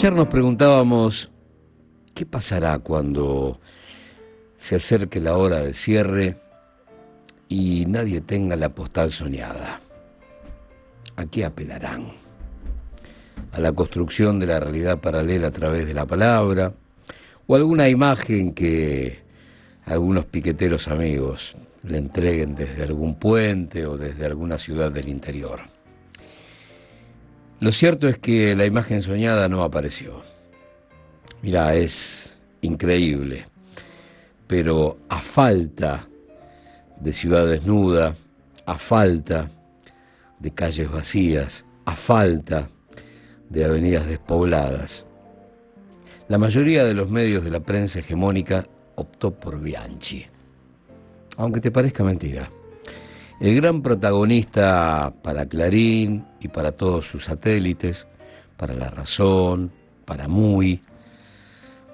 Ayer nos preguntábamos, ¿qué pasará cuando se acerque la hora del cierre y nadie tenga la postal soñada? ¿A qué apelarán? ¿A la construcción de la realidad paralela a través de la palabra? ¿O alguna imagen que algunos piqueteros amigos le entreguen desde algún puente o desde alguna ciudad del interior? Lo cierto es que la imagen soñada no apareció. Mira, es increíble, pero a falta de ciudad desnuda, a falta de calles vacías, a falta de avenidas despobladas, la mayoría de los medios de la prensa hegemónica optó por Bianchi. Aunque te parezca mentira. El gran protagonista para Clarín y para todos sus satélites, para La Razón, para Muy,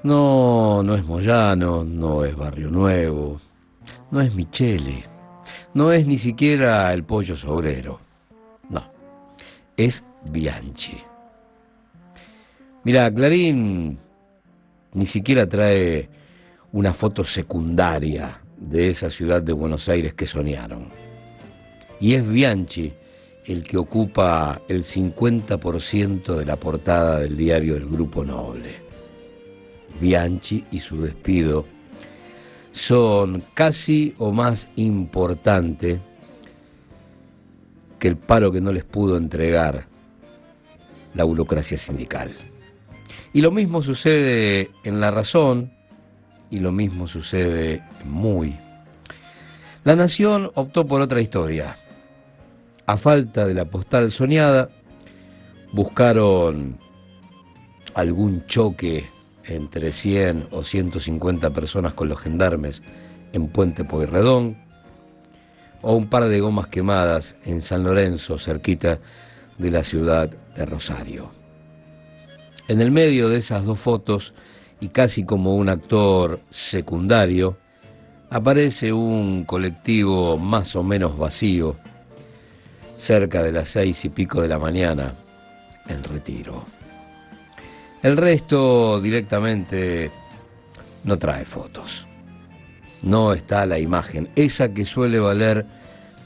no, no es Moyano, no es Barrio Nuevo, no es Michele, no es ni siquiera el pollo sobrero, no, es Bianchi. Mira, Clarín ni siquiera trae una foto secundaria de esa ciudad de Buenos Aires que soñaron. Y es Bianchi el que ocupa el 50% de la portada del diario del Grupo Noble. Bianchi y su despido son casi o más importante que el paro que no les pudo entregar la burocracia sindical. Y lo mismo sucede en La Razón y lo mismo sucede en Muy. La Nación optó por otra historia a falta de la postal soñada, buscaron algún choque entre 100 o 150 personas con los gendarmes en Puente Pueyrredón, o un par de gomas quemadas en San Lorenzo, cerquita de la ciudad de Rosario. En el medio de esas dos fotos, y casi como un actor secundario, aparece un colectivo más o menos vacío, cerca de las seis y pico de la mañana, en retiro. El resto directamente no trae fotos. No está la imagen, esa que suele valer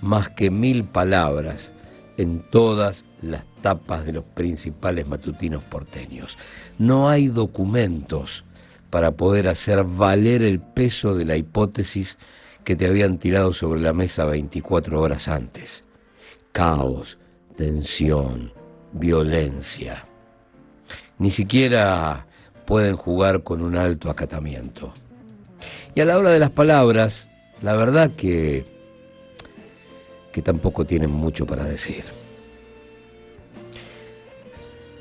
más que mil palabras en todas las tapas de los principales matutinos porteños. No hay documentos para poder hacer valer el peso de la hipótesis que te habían tirado sobre la mesa 24 horas antes caos, tensión, violencia. Ni siquiera pueden jugar con un alto acatamiento. Y a la hora de las palabras, la verdad que, que tampoco tienen mucho para decir.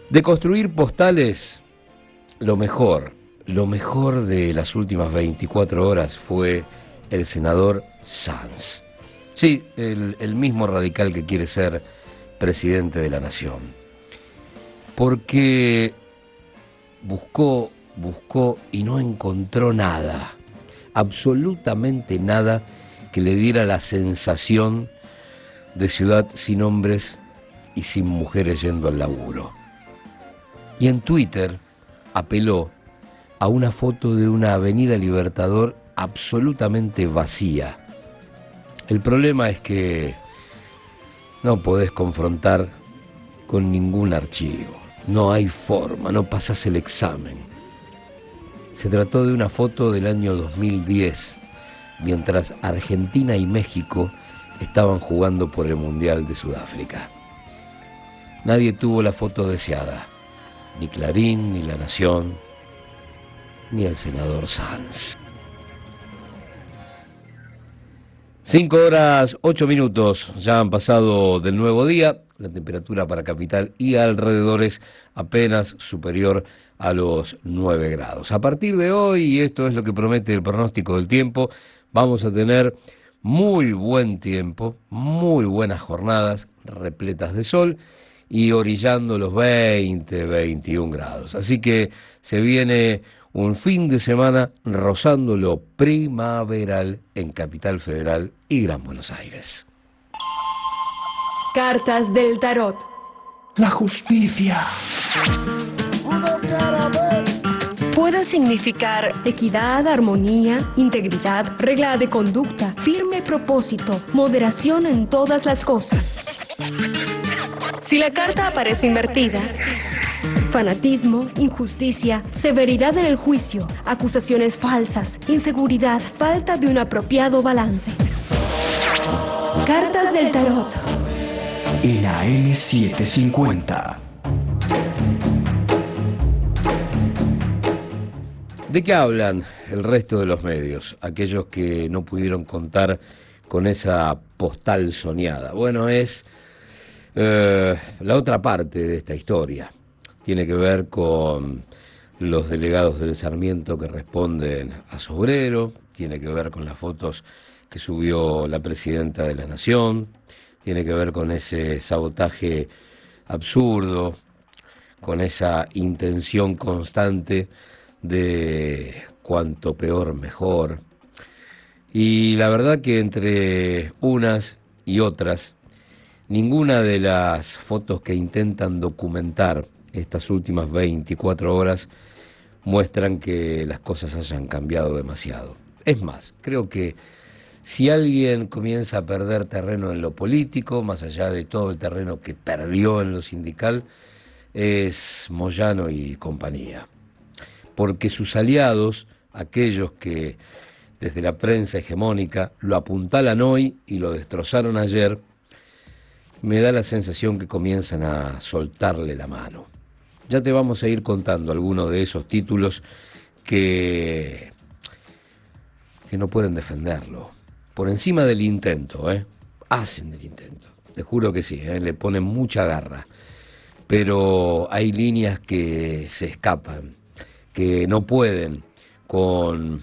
De construir postales, lo mejor, lo mejor de las últimas 24 horas fue el senador Sanz. Sí, el, mismo radical que quiere ser presidente de la nación. Porque buscó, buscó y no encontró nada, absolutamente nada que le diera la sensación de ciudad sin hombres y sin mujeres yendo al laburo. Y en Twitter apeló a una foto de una avenida Libertador absolutamente vacía, el problema es que no podés confrontar con ningún archivo. No hay forma, no pasas el examen. Se trató de una foto del año 2010, mientras Argentina y México estaban jugando por el Mundial de Sudáfrica. Nadie tuvo la foto deseada, ni Clarín, ni La Nación, ni el senador Sanz. Cinco horas, ocho minutos ya han pasado del nuevo día. La temperatura para capital y alrededores apenas superior a los nueve grados. A partir de hoy, y esto es lo que promete el pronóstico del tiempo, vamos a tener muy buen tiempo, muy buenas jornadas repletas de sol y orillando los 20, 21 grados. Así que se viene un fin de semana rozando lo primaveral en Capital Federal y Gran Buenos Aires. Cartas del Tarot. La justicia. significar equidad, armonía, integridad, regla de conducta, firme propósito, moderación en todas las cosas. Si la carta aparece invertida, fanatismo, injusticia, severidad en el juicio, acusaciones falsas, inseguridad, falta de un apropiado balance. Cartas del Tarot. En la M750. ¿De qué hablan el resto de los medios? Aquellos que no pudieron contar con esa postal soñada. Bueno, es eh, la otra parte de esta historia. Tiene que ver con los delegados del Sarmiento que responden a Sobrero, tiene que ver con las fotos que subió la presidenta de la Nación, tiene que ver con ese sabotaje absurdo, con esa intención constante de cuanto peor mejor. Y la verdad que entre unas y otras, ninguna de las fotos que intentan documentar estas últimas 24 horas muestran que las cosas hayan cambiado demasiado. Es más, creo que si alguien comienza a perder terreno en lo político, más allá de todo el terreno que perdió en lo sindical, es Moyano y compañía porque sus aliados, aquellos que desde la prensa hegemónica lo apuntalan hoy y lo destrozaron ayer, me da la sensación que comienzan a soltarle la mano. Ya te vamos a ir contando algunos de esos títulos que, que no pueden defenderlo. Por encima del intento, ¿eh? Hacen el intento. Te juro que sí, ¿eh? le ponen mucha garra. Pero hay líneas que se escapan que no pueden con,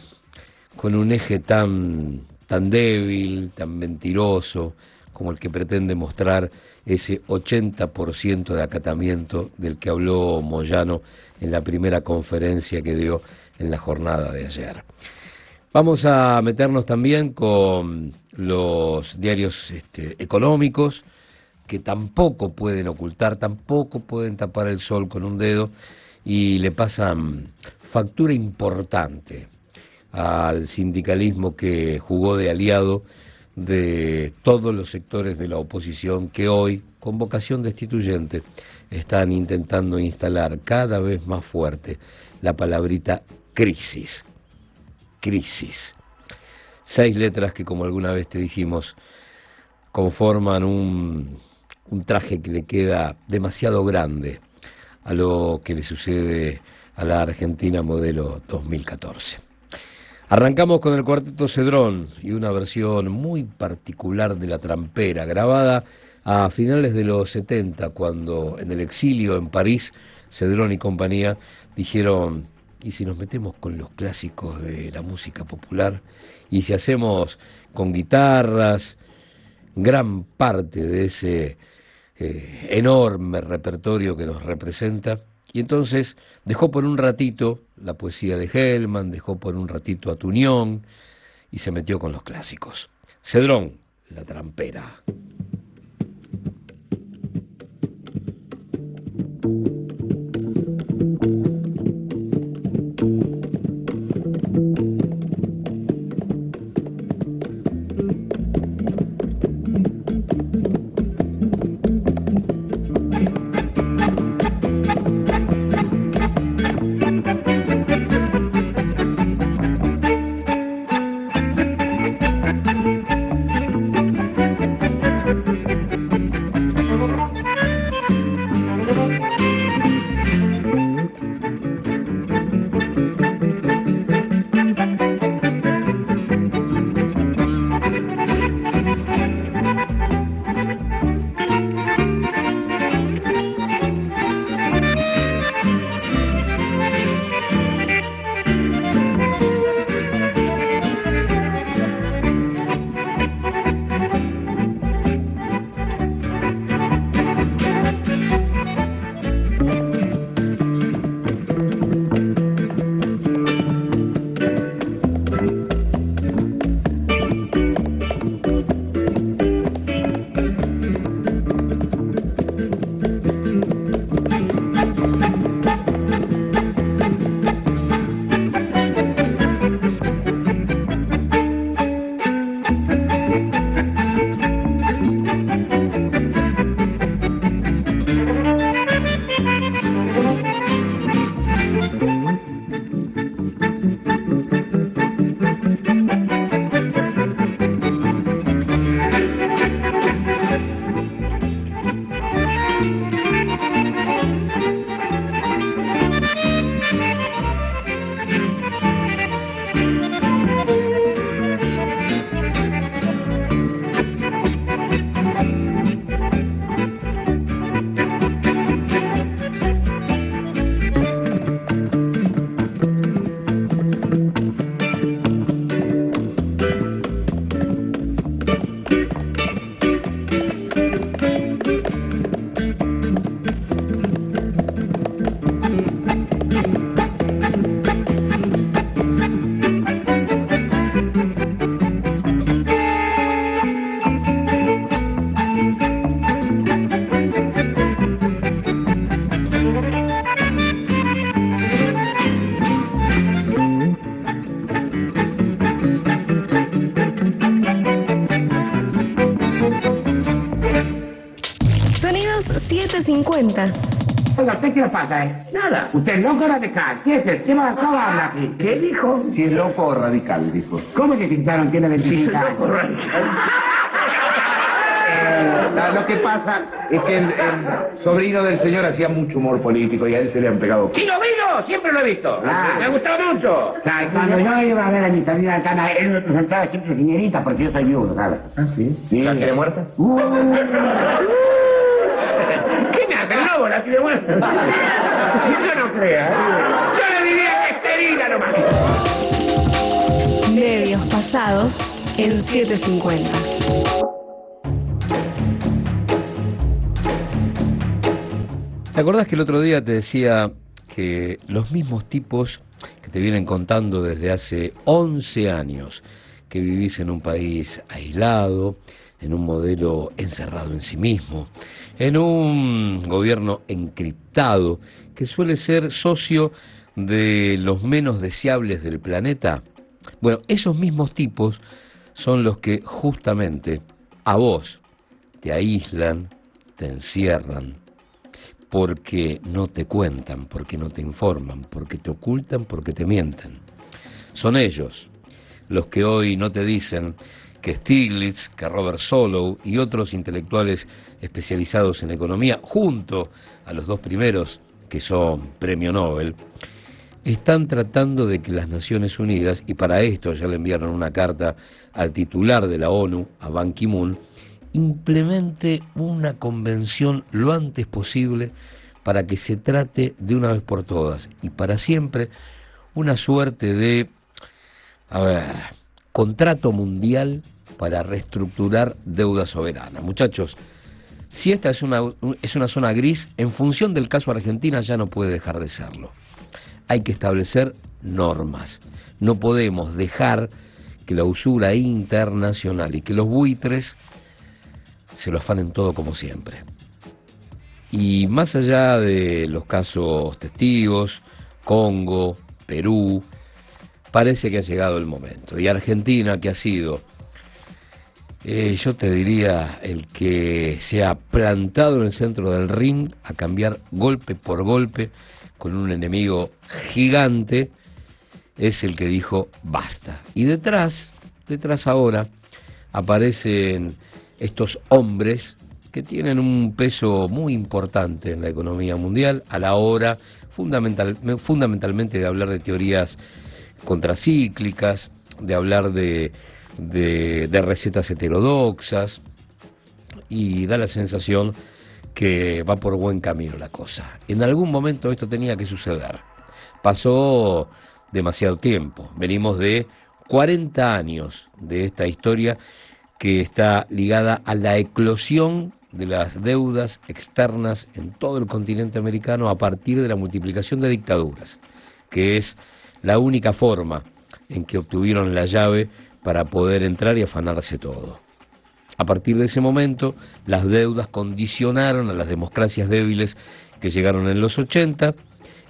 con un eje tan, tan débil, tan mentiroso, como el que pretende mostrar ese 80% de acatamiento del que habló Moyano en la primera conferencia que dio en la jornada de ayer. Vamos a meternos también con los diarios este, económicos, que tampoco pueden ocultar, tampoco pueden tapar el sol con un dedo, y le pasan factura importante al sindicalismo que jugó de aliado de todos los sectores de la oposición que hoy, con vocación destituyente, están intentando instalar cada vez más fuerte la palabrita crisis. Crisis. Seis letras que, como alguna vez te dijimos, conforman un, un traje que le queda demasiado grande a lo que le sucede a la Argentina modelo 2014. Arrancamos con el cuarteto Cedrón y una versión muy particular de La Trampera, grabada a finales de los 70, cuando en el exilio en París, Cedrón y compañía dijeron, ¿y si nos metemos con los clásicos de la música popular? ¿Y si hacemos con guitarras gran parte de ese eh, enorme repertorio que nos representa. Y entonces dejó por un ratito la poesía de Hellman, dejó por un ratito a Tuñón y se metió con los clásicos. Cedrón, la trampera. ¿Usted es loco radical? ¿Qué es? ¿Qué va a hablar aquí? ¿Qué dijo? Si es loco o radical, dijo. ¿Cómo que Quintana tiene 25 años? Eh, la- lo que pasa es que el, el sobrino del señor hacía mucho humor político y a él se le han pegado. ¡Sí lo vino! Siempre lo he visto. Ah. Me gustó mucho. cuando yo iba a ver a mi salida cana, él me presentaba siempre señorita porque yo soy viudo, ¿sabes? ¿Ah, sí? Sí. ¿La muerta? Uh. ¿Qué me hace el lobo la quiere muerta? Yo no creo. ¿eh? Yo le diría que esterila nomás. Medios pasados en 750. ¿Te acordás que el otro día te decía que los mismos tipos que te vienen contando desde hace 11 años que vivís en un país aislado, en un modelo encerrado en sí mismo, en un gobierno encriptado que suele ser socio de los menos deseables del planeta? Bueno, esos mismos tipos son los que justamente a vos te aíslan, te encierran, porque no te cuentan, porque no te informan, porque te ocultan, porque te mienten. Son ellos los que hoy no te dicen que Stiglitz, que Robert Solow y otros intelectuales especializados en economía, junto a los dos primeros, que son premio Nobel, están tratando de que las Naciones Unidas, y para esto ya le enviaron una carta al titular de la ONU, a Ban Ki-moon, implemente una convención lo antes posible para que se trate de una vez por todas y para siempre una suerte de, a ver, contrato mundial para reestructurar deuda soberana. Muchachos, si esta es una, es una zona gris, en función del caso Argentina ya no puede dejar de serlo. Hay que establecer normas. No podemos dejar que la usura internacional y que los buitres se lo afanen todo como siempre. Y más allá de los casos testigos, Congo, Perú, parece que ha llegado el momento. Y Argentina, que ha sido, eh, yo te diría, el que se ha plantado en el centro del ring a cambiar golpe por golpe con un enemigo gigante, es el que dijo basta. Y detrás, detrás ahora, aparecen estos hombres que tienen un peso muy importante en la economía mundial a la hora fundamental, fundamentalmente de hablar de teorías contracíclicas, de hablar de, de, recetas heterodoxas y da la sensación que va por buen camino la cosa. En algún momento esto tenía que suceder. Pasó demasiado tiempo. Venimos de 40 años de esta historia que está ligada a la eclosión de las deudas externas en todo el continente americano a partir de la multiplicación de dictaduras, que es la única forma en que obtuvieron la llave para poder entrar y afanarse todo. A partir de ese momento, las deudas condicionaron a las democracias débiles que llegaron en los 80,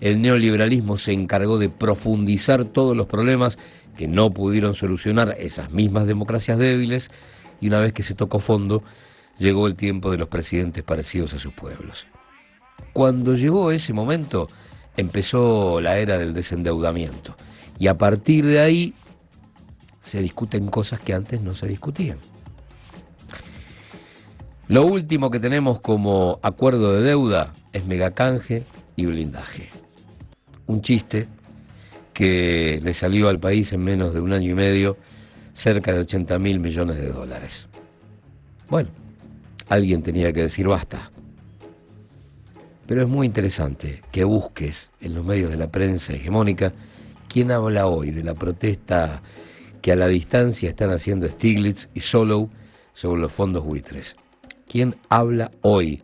el neoliberalismo se encargó de profundizar todos los problemas que no pudieron solucionar esas mismas democracias débiles, y una vez que se tocó fondo, llegó el tiempo de los presidentes parecidos a sus pueblos. Cuando llegó ese momento, empezó la era del desendeudamiento, y a partir de ahí se discuten cosas que antes no se discutían. Lo último que tenemos como acuerdo de deuda es megacanje y blindaje. Un chiste que le salió al país en menos de un año y medio cerca de 80 mil millones de dólares. Bueno, alguien tenía que decir basta. Pero es muy interesante que busques en los medios de la prensa hegemónica quién habla hoy de la protesta que a la distancia están haciendo Stiglitz y Solow sobre los fondos buitres. ¿Quién habla hoy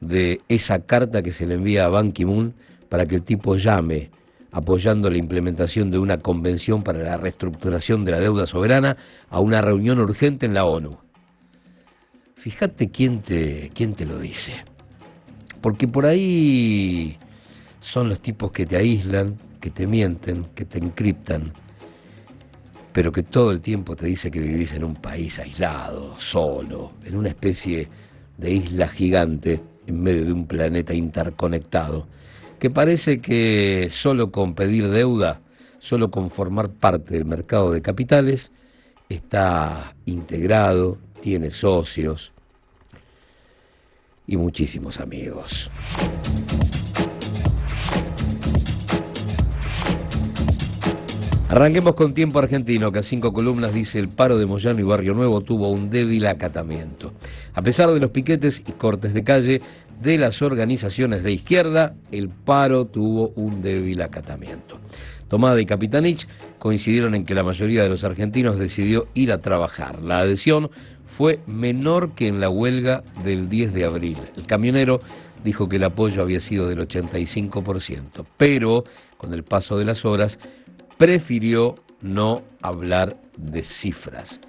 de esa carta que se le envía a Ban Ki-moon para que el tipo llame apoyando la implementación de una convención para la reestructuración de la deuda soberana a una reunión urgente en la ONU? Fíjate quién te, quién te lo dice. Porque por ahí son los tipos que te aíslan, que te mienten, que te encriptan, pero que todo el tiempo te dice que vivís en un país aislado, solo, en una especie de isla gigante en medio de un planeta interconectado, que parece que solo con pedir deuda, solo con formar parte del mercado de capitales, está integrado, tiene socios y muchísimos amigos. Arranquemos con tiempo argentino, que a cinco columnas dice el paro de Moyano y Barrio Nuevo tuvo un débil acatamiento. A pesar de los piquetes y cortes de calle de las organizaciones de izquierda, el paro tuvo un débil acatamiento. Tomada y Capitanich coincidieron en que la mayoría de los argentinos decidió ir a trabajar. La adhesión fue menor que en la huelga del 10 de abril. El camionero dijo que el apoyo había sido del 85%, pero con el paso de las horas prefirió no hablar de cifras,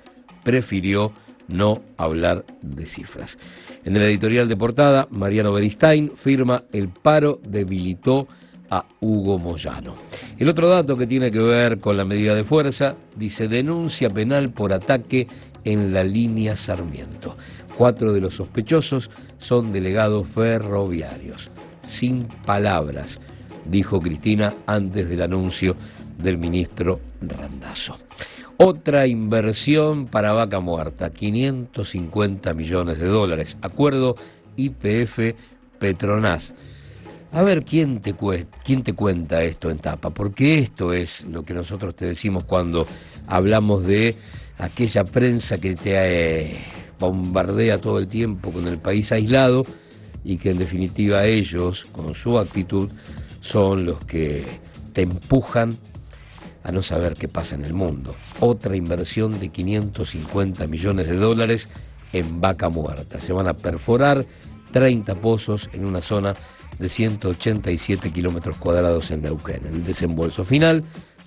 prefirió no hablar de cifras. En el editorial de portada, Mariano Beristain firma El paro debilitó a Hugo Moyano. El otro dato que tiene que ver con la medida de fuerza dice denuncia penal por ataque en la línea Sarmiento. Cuatro de los sospechosos son delegados ferroviarios. Sin palabras, dijo Cristina antes del anuncio del ministro Randazo. Otra inversión para vaca muerta, 550 millones de dólares. Acuerdo IPF Petronas. A ver, ¿quién te, ¿quién te cuenta esto en tapa? Porque esto es lo que nosotros te decimos cuando hablamos de aquella prensa que te eh, bombardea todo el tiempo con el país aislado y que en definitiva ellos, con su actitud, son los que te empujan a no saber qué pasa en el mundo. Otra inversión de 550 millones de dólares en vaca muerta. Se van a perforar 30 pozos en una zona de 187 kilómetros cuadrados en Neuquén. El desembolso final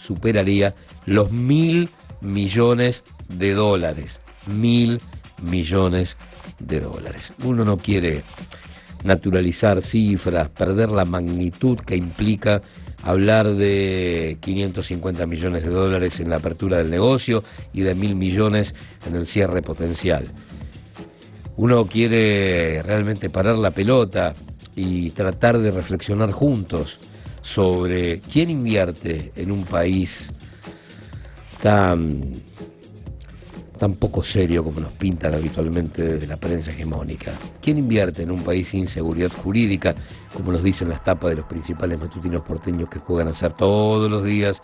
superaría los mil millones de dólares. Mil millones de dólares. Uno no quiere naturalizar cifras, perder la magnitud que implica hablar de 550 millones de dólares en la apertura del negocio y de mil millones en el cierre potencial. Uno quiere realmente parar la pelota y tratar de reflexionar juntos sobre quién invierte en un país tan tan poco serio como nos pintan habitualmente desde la prensa hegemónica. ¿Quién invierte en un país sin seguridad jurídica, como nos dicen las tapas de los principales matutinos porteños que juegan a ser todos los días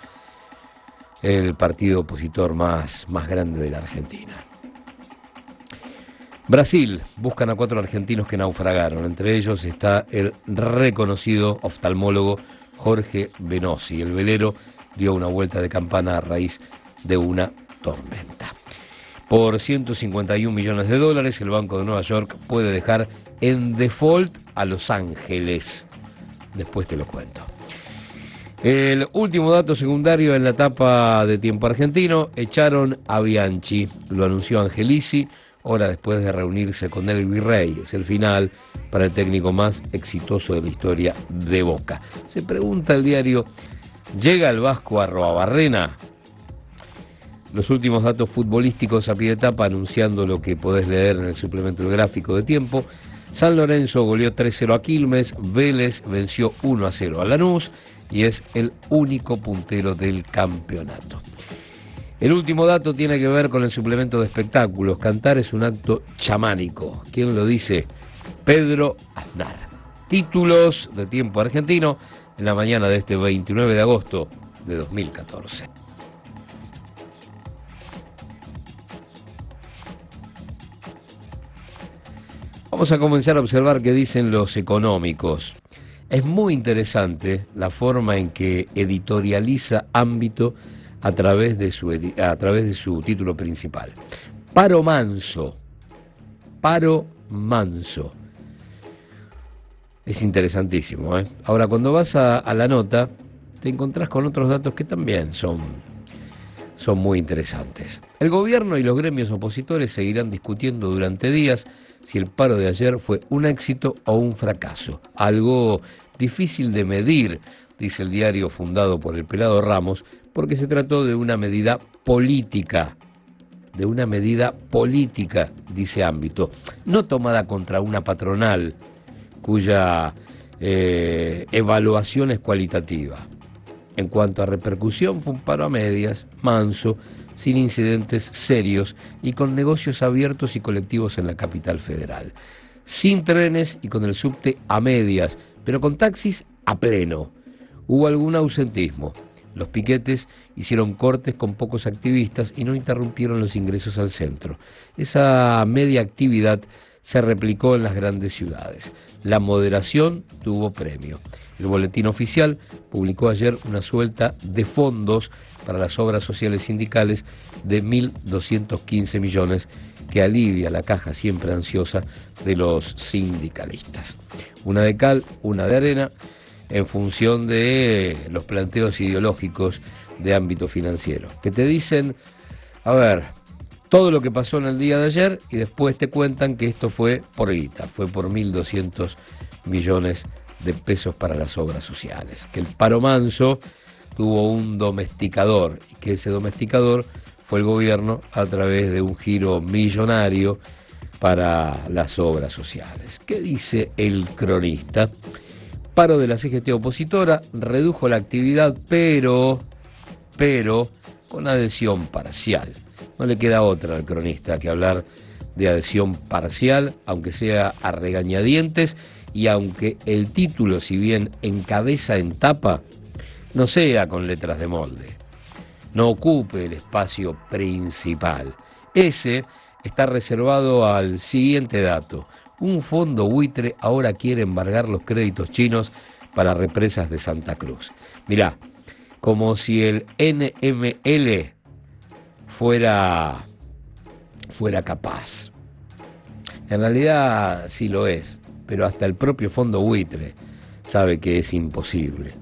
el partido opositor más, más grande de la Argentina? Brasil, buscan a cuatro argentinos que naufragaron, entre ellos está el reconocido oftalmólogo Jorge Benosi. El velero dio una vuelta de campana a raíz de una tormenta. Por 151 millones de dólares, el Banco de Nueva York puede dejar en default a Los Ángeles. Después te lo cuento. El último dato secundario en la etapa de tiempo argentino, echaron a Bianchi, lo anunció Angelici, hora después de reunirse con el virrey. Es el final para el técnico más exitoso de la historia de Boca. Se pregunta el diario, ¿llega el Vasco a Roabarrena? Los últimos datos futbolísticos a pie de etapa anunciando lo que podés leer en el suplemento del gráfico de tiempo. San Lorenzo goleó 3-0 a Quilmes, Vélez venció 1-0 a Lanús y es el único puntero del campeonato. El último dato tiene que ver con el suplemento de espectáculos. Cantar es un acto chamánico. ¿Quién lo dice? Pedro Aznar. Títulos de tiempo argentino en la mañana de este 29 de agosto de 2014. Vamos a comenzar a observar qué dicen los económicos. Es muy interesante la forma en que editorializa ámbito a través de su, título principal. Paro manso. Paro manso. Es interesantísimo. ¿eh? Ahora, cuando vas a, la nota, te encontrás con otros datos que también son muy interesantes. El gobierno y los gremios opositores seguirán discutiendo durante días si el paro de ayer fue un éxito o un fracaso. Algo difícil de medir, dice el diario fundado por el pelado Ramos, porque se trató de una medida política, de una medida política, dice ámbito, no tomada contra una patronal, cuya eh, evaluación es cualitativa. En cuanto a repercusión, fue un paro a medias, manso, sin incidentes serios y con negocios abiertos y colectivos en la capital federal. Sin trenes y con el subte a medias, pero con taxis a pleno. Hubo algún ausentismo. Los piquetes hicieron cortes con pocos activistas y no interrumpieron los ingresos al centro. Esa media actividad se replicó en las grandes ciudades. La moderación tuvo premio. El boletín oficial publicó ayer una suelta de fondos para las obras sociales sindicales de 1.215 millones que alivia la caja siempre ansiosa de los sindicalistas. Una de cal, una de arena, en función de los planteos ideológicos de ámbito financiero, que te dicen, a ver, todo lo que pasó en el día de ayer y después te cuentan que esto fue por guita, fue por 1.200 millones de pesos para las obras sociales, que el paro manso tuvo un domesticador y que ese domesticador fue el gobierno a través de un giro millonario para las obras sociales. ¿Qué dice el cronista? Paro de la CGT opositora redujo la actividad, pero, pero con adhesión parcial. No le queda otra al cronista que hablar de adhesión parcial, aunque sea a regañadientes y aunque el título, si bien encabeza en tapa, no sea con letras de molde, no ocupe el espacio principal. Ese está reservado al siguiente dato. Un fondo buitre ahora quiere embargar los créditos chinos para represas de Santa Cruz. Mirá, como si el NML fuera, fuera capaz. En realidad sí lo es, pero hasta el propio fondo buitre sabe que es imposible.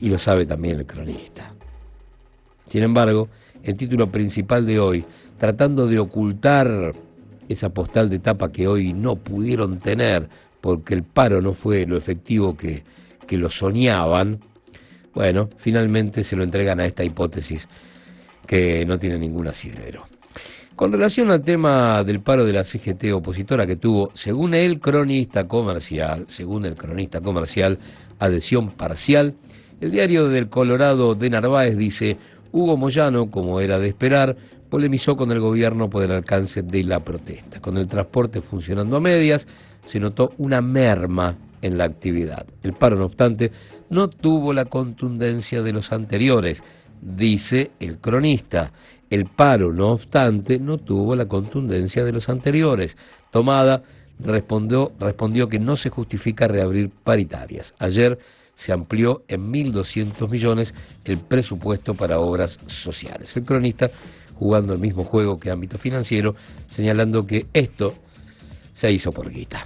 Y lo sabe también el cronista. Sin embargo, el título principal de hoy, tratando de ocultar esa postal de tapa que hoy no pudieron tener porque el paro no fue lo efectivo que, que lo soñaban, bueno, finalmente se lo entregan a esta hipótesis que no tiene ningún asidero. Con relación al tema del paro de la CGT opositora que tuvo, según el cronista comercial, según el cronista comercial, adhesión parcial, el diario del Colorado de Narváez dice, Hugo Moyano, como era de esperar, polemizó con el gobierno por el alcance de la protesta. Con el transporte funcionando a medias, se notó una merma en la actividad. El paro, no obstante, no tuvo la contundencia de los anteriores, dice el cronista. El paro, no obstante, no tuvo la contundencia de los anteriores. Tomada respondió, respondió que no se justifica reabrir paritarias. Ayer se amplió en 1.200 millones el presupuesto para obras sociales. El cronista, jugando el mismo juego que ámbito financiero, señalando que esto se hizo por guita.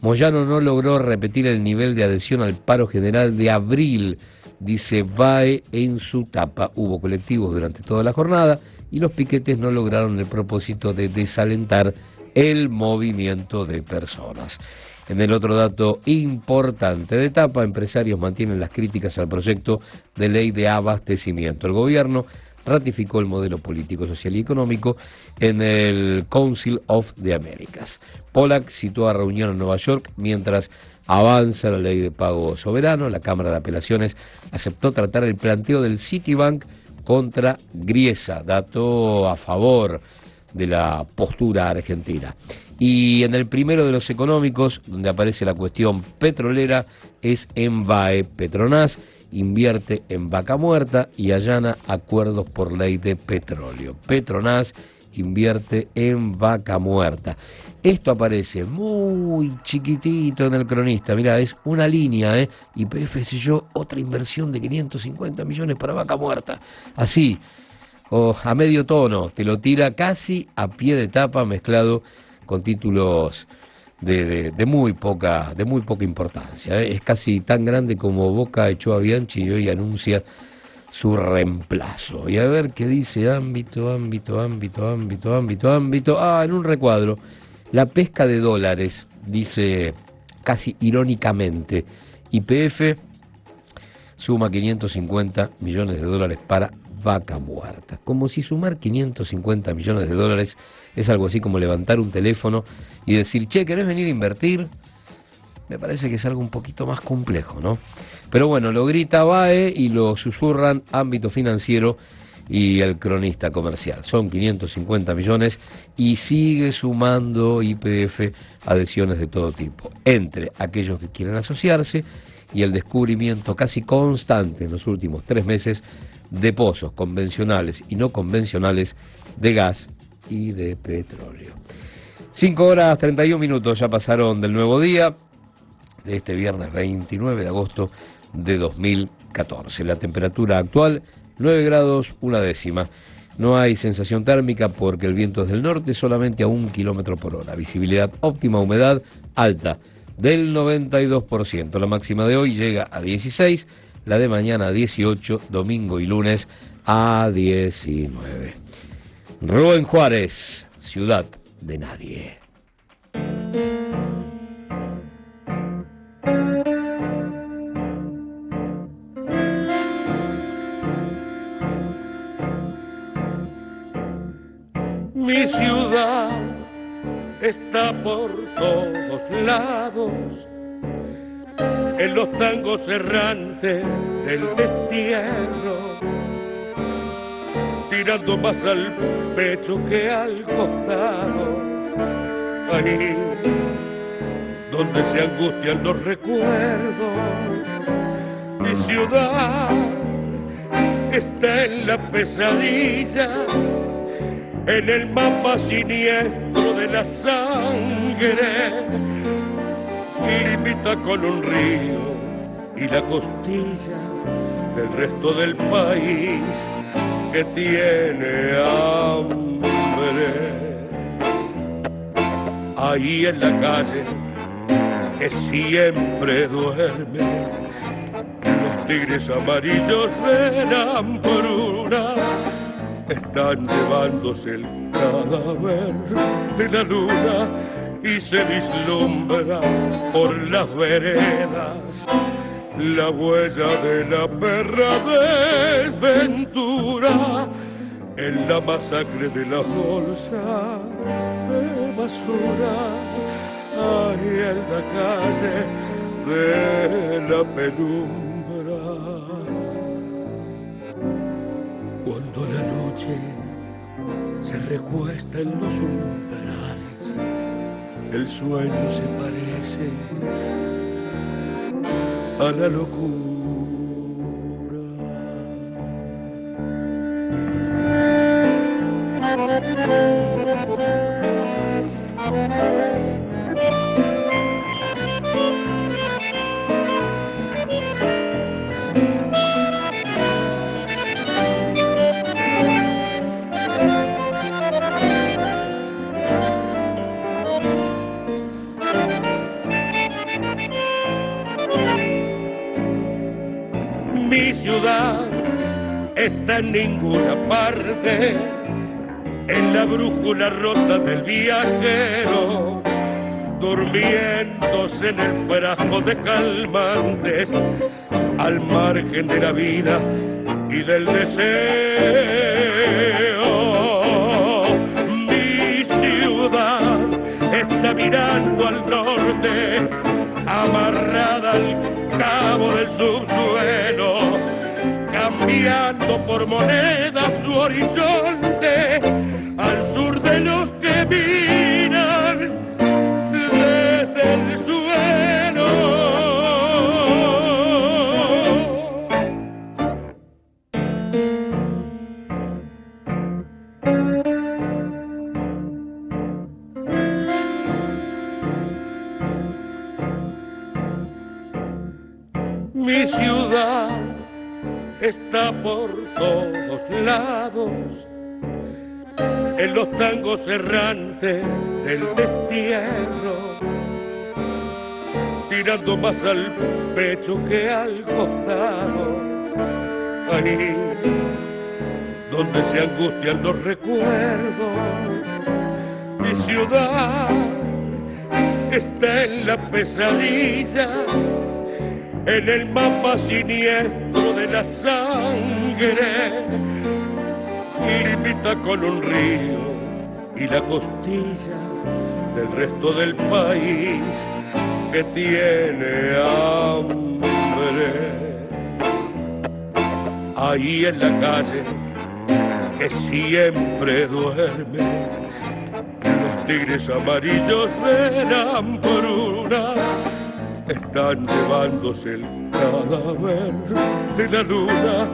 Moyano no logró repetir el nivel de adhesión al paro general de abril dice VAE en su tapa. Hubo colectivos durante toda la jornada y los piquetes no lograron el propósito de desalentar el movimiento de personas. En el otro dato importante de etapa, empresarios mantienen las críticas al proyecto de ley de abastecimiento. El gobierno ratificó el modelo político, social y económico en el Council of the Americas. Pollack citó a reunión en Nueva York mientras avanza la ley de pago soberano. La Cámara de Apelaciones aceptó tratar el planteo del Citibank contra Griesa, dato a favor de la postura argentina. Y en el primero de los económicos, donde aparece la cuestión petrolera, es en VAE Petronas invierte en vaca muerta y allana acuerdos por ley de petróleo. Petronas invierte en vaca muerta. Esto aparece muy chiquitito en el cronista, mira, es una línea, ¿eh? Y PF yo otra inversión de 550 millones para vaca muerta. Así, o a medio tono, te lo tira casi a pie de tapa mezclado con títulos de, de, muy poca de muy poca importancia. ¿eh? Es casi tan grande como Boca echó a Bianchi y hoy anuncia su reemplazo. Y a ver qué dice ámbito, ámbito, ámbito, ámbito, ámbito, ámbito. Ah, en un recuadro. La pesca de dólares, dice casi irónicamente. YPF suma 550 millones de dólares para vaca muerta. Como si sumar 550 millones de dólares es algo así como levantar un teléfono y decir, che, ¿querés venir a invertir? me parece que es algo un poquito más complejo, ¿no? Pero bueno, lo grita BAE y lo susurran ámbito financiero y el cronista comercial. Son 550 millones y sigue sumando IPF adhesiones de todo tipo, entre aquellos que quieren asociarse y el descubrimiento casi constante en los últimos tres meses de pozos convencionales y no convencionales de gas y de petróleo. 5 horas 31 minutos ya pasaron del nuevo día, de este viernes 29 de agosto de 2014. La temperatura actual 9 grados una décima. No hay sensación térmica porque el viento es del norte solamente a un kilómetro por hora. Visibilidad óptima, humedad alta del 92%. La máxima de hoy llega a 16, la de mañana a 18, domingo y lunes a 19. Rubén Juárez, ciudad de nadie. Mi ciudad está por todos lados, en los tangos errantes del destierro, tirando más al pecho que al costado, ahí donde se angustian los recuerdos. Mi ciudad está en la pesadilla en el mapa siniestro de la sangre, limita con un río y la costilla del resto del país que tiene hambre. Ahí en la calle que siempre duerme, los tigres amarillos de la hambruna están llevándose el cadáver de la luna y se vislumbra por las veredas. La huella de la perra desventura en la masacre de la bolsa de basura. Ahí en la calle de la penumbra. Cuando la noche se recuesta en los umbrales, el sueño se parece a la locura. Del viajero, durmiéndose en el frasco de calmantes, al margen de la vida y del deseo. Mi ciudad está mirando al norte, amarrada al cabo del subsuelo, cambiando por moneda su horizonte errantes del destierro, tirando más al pecho que al costado, ahí donde se angustian los recuerdos. Mi ciudad está en la pesadilla en el mapa siniestro de la sangre, limita con un río y la costilla del resto del país que tiene hambre. Ahí en la calle que siempre duerme, los tigres amarillos de la hambruna están llevándose el cadáver de la luna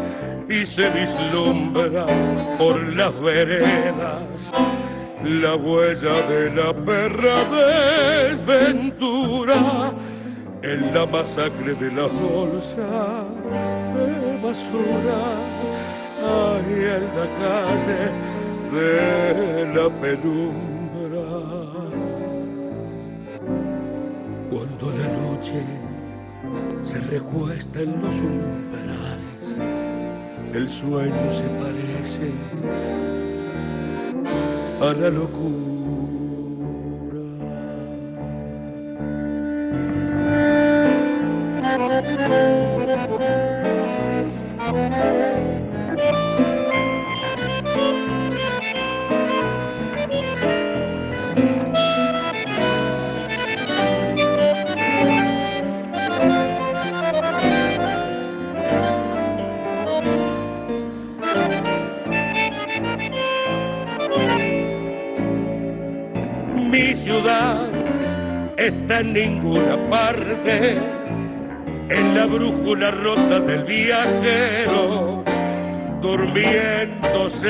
y se vislumbra por las veredas la huella de la perra desventura en la masacre de la bolsa de basura. Ahí en la calle de la penumbra. Cuando la noche se recuesta en los umbrales el sueño se parece a la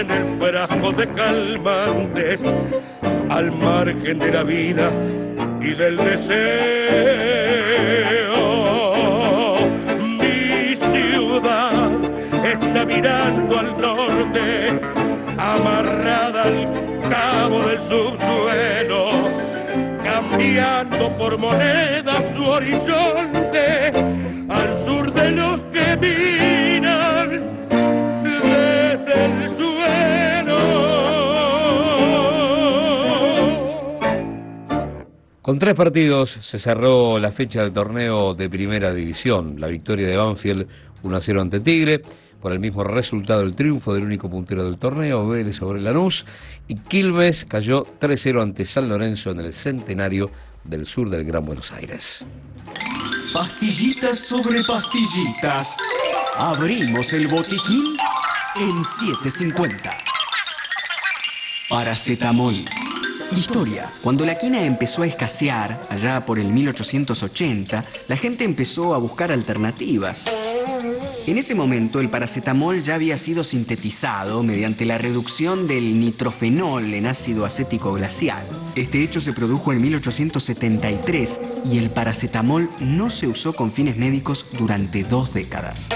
en el frasco de calmantes, al margen de la vida y del deseo. Partidos se cerró la fecha del torneo de primera división. La victoria de Banfield 1 a 0 ante Tigre, por el mismo resultado el triunfo del único puntero del torneo, Vélez sobre Lanús, y Quilmes cayó 3-0 ante San Lorenzo en el centenario del sur del Gran Buenos Aires. Pastillitas sobre pastillitas. Abrimos el botiquín en 750. Paracetamol. Historia. Cuando la quina empezó a escasear, allá por el 1880, la gente empezó a buscar alternativas. En ese momento el paracetamol ya había sido sintetizado mediante la reducción del nitrofenol en ácido acético glacial. Este hecho se produjo en 1873 y el paracetamol no se usó con fines médicos durante dos décadas.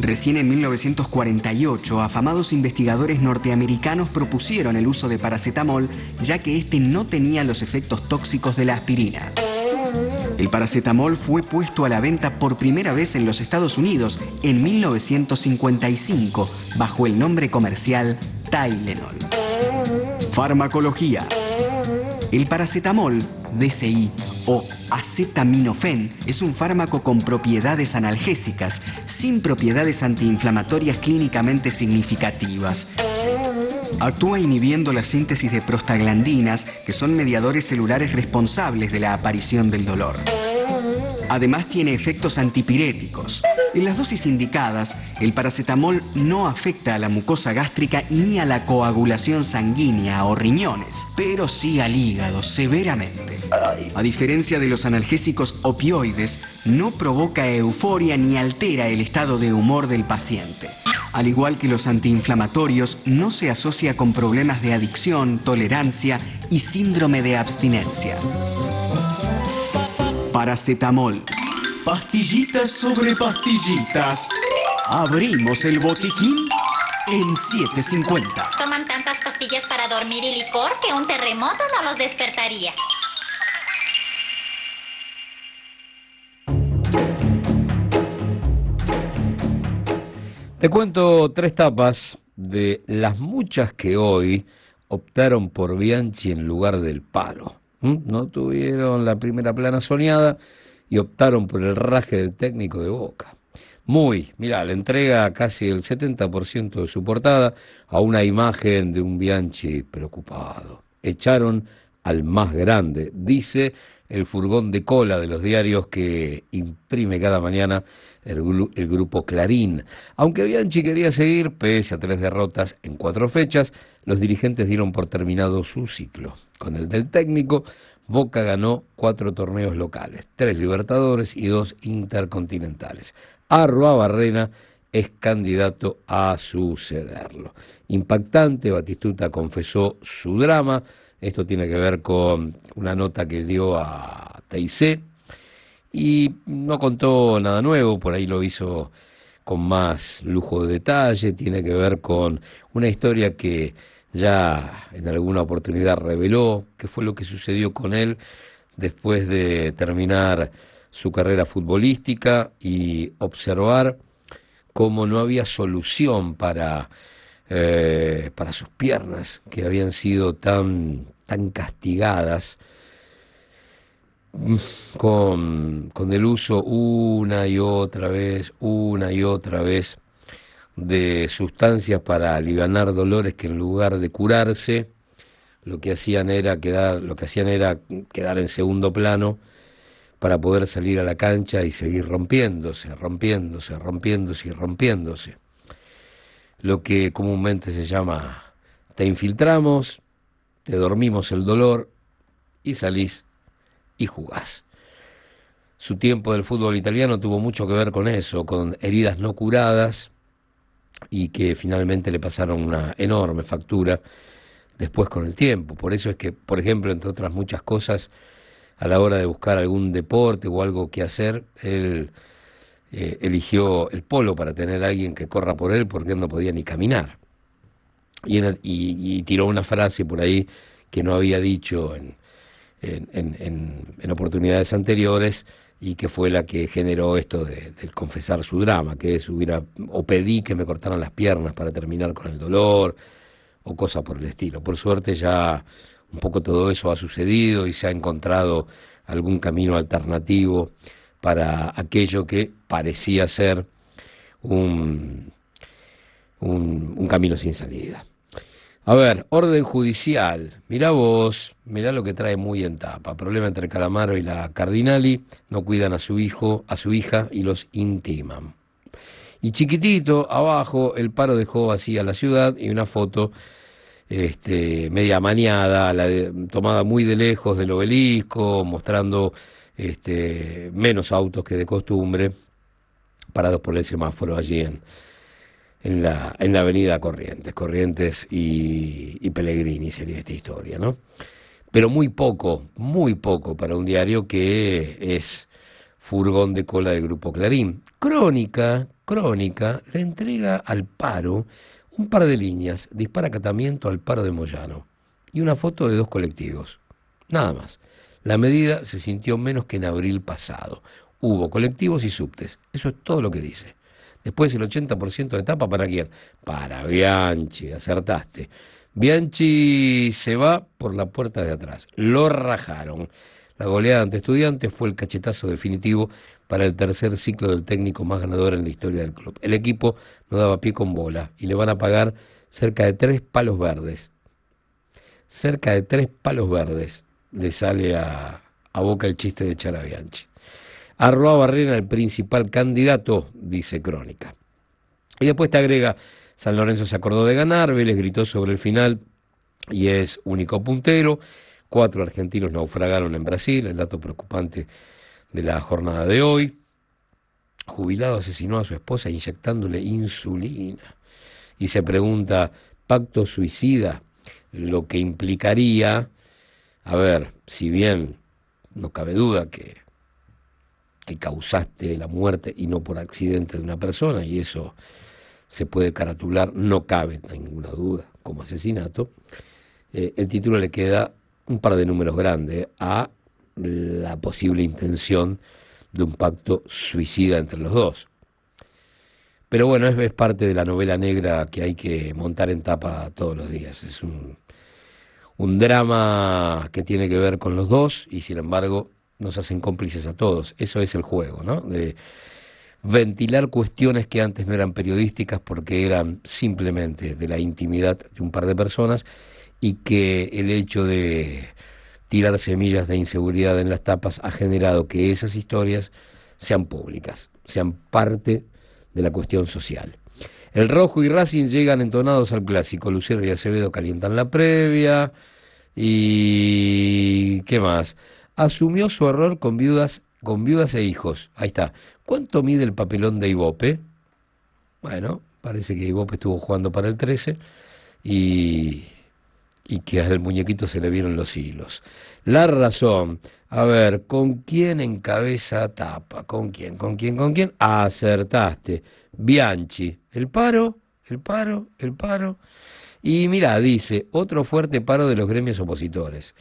Recién en 1948, afamados investigadores norteamericanos propusieron el uso de paracetamol, ya que este no tenía los efectos tóxicos de la aspirina. El paracetamol fue puesto a la venta por primera vez en los Estados Unidos en 1955 bajo el nombre comercial Tylenol. Farmacología. El paracetamol, DCI o acetaminofén es un fármaco con propiedades analgésicas, sin propiedades antiinflamatorias clínicamente significativas. Actúa inhibiendo la síntesis de prostaglandinas, que son mediadores celulares responsables de la aparición del dolor. Además tiene efectos antipiréticos. En las dosis indicadas, el paracetamol no afecta a la mucosa gástrica ni a la coagulación sanguínea o riñones, pero sí al hígado severamente. A diferencia de los analgésicos opioides, no provoca euforia ni altera el estado de humor del paciente. Al igual que los antiinflamatorios, no se asocia con problemas de adicción, tolerancia y síndrome de abstinencia. Paracetamol. Pastillitas sobre pastillitas. Abrimos el botiquín en 750. Toman tantas pastillas para dormir y licor que un terremoto no los despertaría. Te cuento tres tapas de las muchas que hoy optaron por Bianchi en lugar del palo. ¿Mm? No tuvieron la primera plana soñada y optaron por el raje del técnico de Boca. Muy, mira, le entrega casi el 70% de su portada a una imagen de un Bianchi preocupado. Echaron al más grande, dice el furgón de cola de los diarios que imprime cada mañana el, grupo Clarín. Aunque Bianchi quería seguir, pese a tres derrotas en cuatro fechas, los dirigentes dieron por terminado su ciclo. Con el del técnico, Boca ganó cuatro torneos locales, tres Libertadores y dos Intercontinentales. Arroa Barrena es candidato a sucederlo. Impactante, Batistuta confesó su drama, esto tiene que ver con una nota que dio a TIC y no contó nada nuevo, por ahí lo hizo con más lujo de detalle, tiene que ver con una historia que ya en alguna oportunidad reveló, que fue lo que sucedió con él después de terminar su carrera futbolística y observar cómo no había solución para, eh, para sus piernas, que habían sido tan, tan castigadas con, con el uso una y otra vez, una y otra vez de sustancias para aliviar dolores que en lugar de curarse, lo que hacían era quedar, lo que hacían era quedar en segundo plano para poder salir a la cancha y seguir rompiéndose, rompiéndose, rompiéndose y rompiéndose. Lo que comúnmente se llama te infiltramos, te dormimos el dolor y salís y jugás. Su tiempo del fútbol italiano tuvo mucho que ver con eso, con heridas no curadas y que finalmente le pasaron una enorme factura después con el tiempo. Por eso es que, por ejemplo, entre otras muchas cosas, a la hora de buscar algún deporte o algo que hacer, él eh, eligió el polo para tener a alguien que corra por él porque él no podía ni caminar. Y, y, tiró una frase por ahí que no había dicho en, en, oportunidades anteriores y que fue la que generó esto de, confesar su drama, que es hubiera, o pedí que me cortaran las piernas para terminar con el dolor, o cosas por el estilo. Por suerte ya un poco todo eso ha sucedido y se ha encontrado algún camino alternativo para aquello que parecía ser un, un, camino sin salida. A ver, orden judicial. Mirá vos, mirá lo que trae muy en tapa. Problema entre Calamaro y la Cardinali. No cuidan a su hijo, a su hija y los intiman. Y chiquitito, abajo, el paro dejó vacía la ciudad y una foto este, media maniada, la tomada muy de lejos del obelisco, mostrando este, menos autos que de costumbre, parados por el semáforo allí en, en, la, en la avenida Corrientes, Corrientes y, y Pellegrini sería esta historia, ¿no? Pero muy poco, muy poco para un diario que es furgón de cola del grupo Clarín. Crónica, Crónica, le entrega al paro un par de líneas, dispara acatamiento al paro de Moyano y una foto de dos colectivos. Nada más. La medida se sintió menos que en abril pasado. Hubo colectivos y subtes. Eso es todo lo que dice. Después el 80% de etapa para quién? Para Bianchi, acertaste. Bianchi se va por la puerta de atrás. Lo rajaron. La goleada ante estudiantes fue el cachetazo definitivo para el tercer ciclo del técnico más ganador en la historia del club. El equipo no daba pie con bola y le van a pagar cerca de tres palos verdes. Cerca de tres palos verdes le sale a, boca el chiste de Charabianchi. Arroa Barrera el principal candidato, dice Crónica. Y después te agrega, San Lorenzo se acordó de ganar, Vélez gritó sobre el final y es único puntero. Cuatro argentinos naufragaron en Brasil, el dato preocupante de la jornada de hoy. Jubilado asesinó a su esposa inyectándole insulina. Y se pregunta, pacto suicida, lo que implicaría, a ver, si bien no cabe duda que, que causaste la muerte y no por accidente de una persona, y eso se puede caratular, no cabe ninguna duda, como asesinato, eh, el título le queda un par de números grandes a la posible intención de un pacto suicida entre los dos. Pero bueno, es, parte de la novela negra que hay que montar en tapa todos los días. Es un, un drama que tiene que ver con los dos y sin embargo nos hacen cómplices a todos. Eso es el juego, ¿no? De ventilar cuestiones que antes no eran periodísticas porque eran simplemente de la intimidad de un par de personas y que el hecho de tirar semillas de inseguridad en las tapas ha generado que esas historias sean públicas, sean parte de la cuestión social. El Rojo y Racing llegan entonados al clásico. Lucero y Acevedo calientan la previa. Y... ¿qué más? Asumió su error con viudas, con viudas e hijos. Ahí está. ¿Cuánto mide el papelón de Ibope? Bueno, parece que Ibope estuvo jugando para el 13 y, y que al muñequito se le vieron los hilos. La razón, a ver, ¿con quién encabeza tapa? ¿Con quién? ¿Con quién? ¿Con quién? Acertaste. Bianchi. ¿El paro? ¿El paro? ¿El paro? Y mira, dice, otro fuerte paro de los gremios opositores.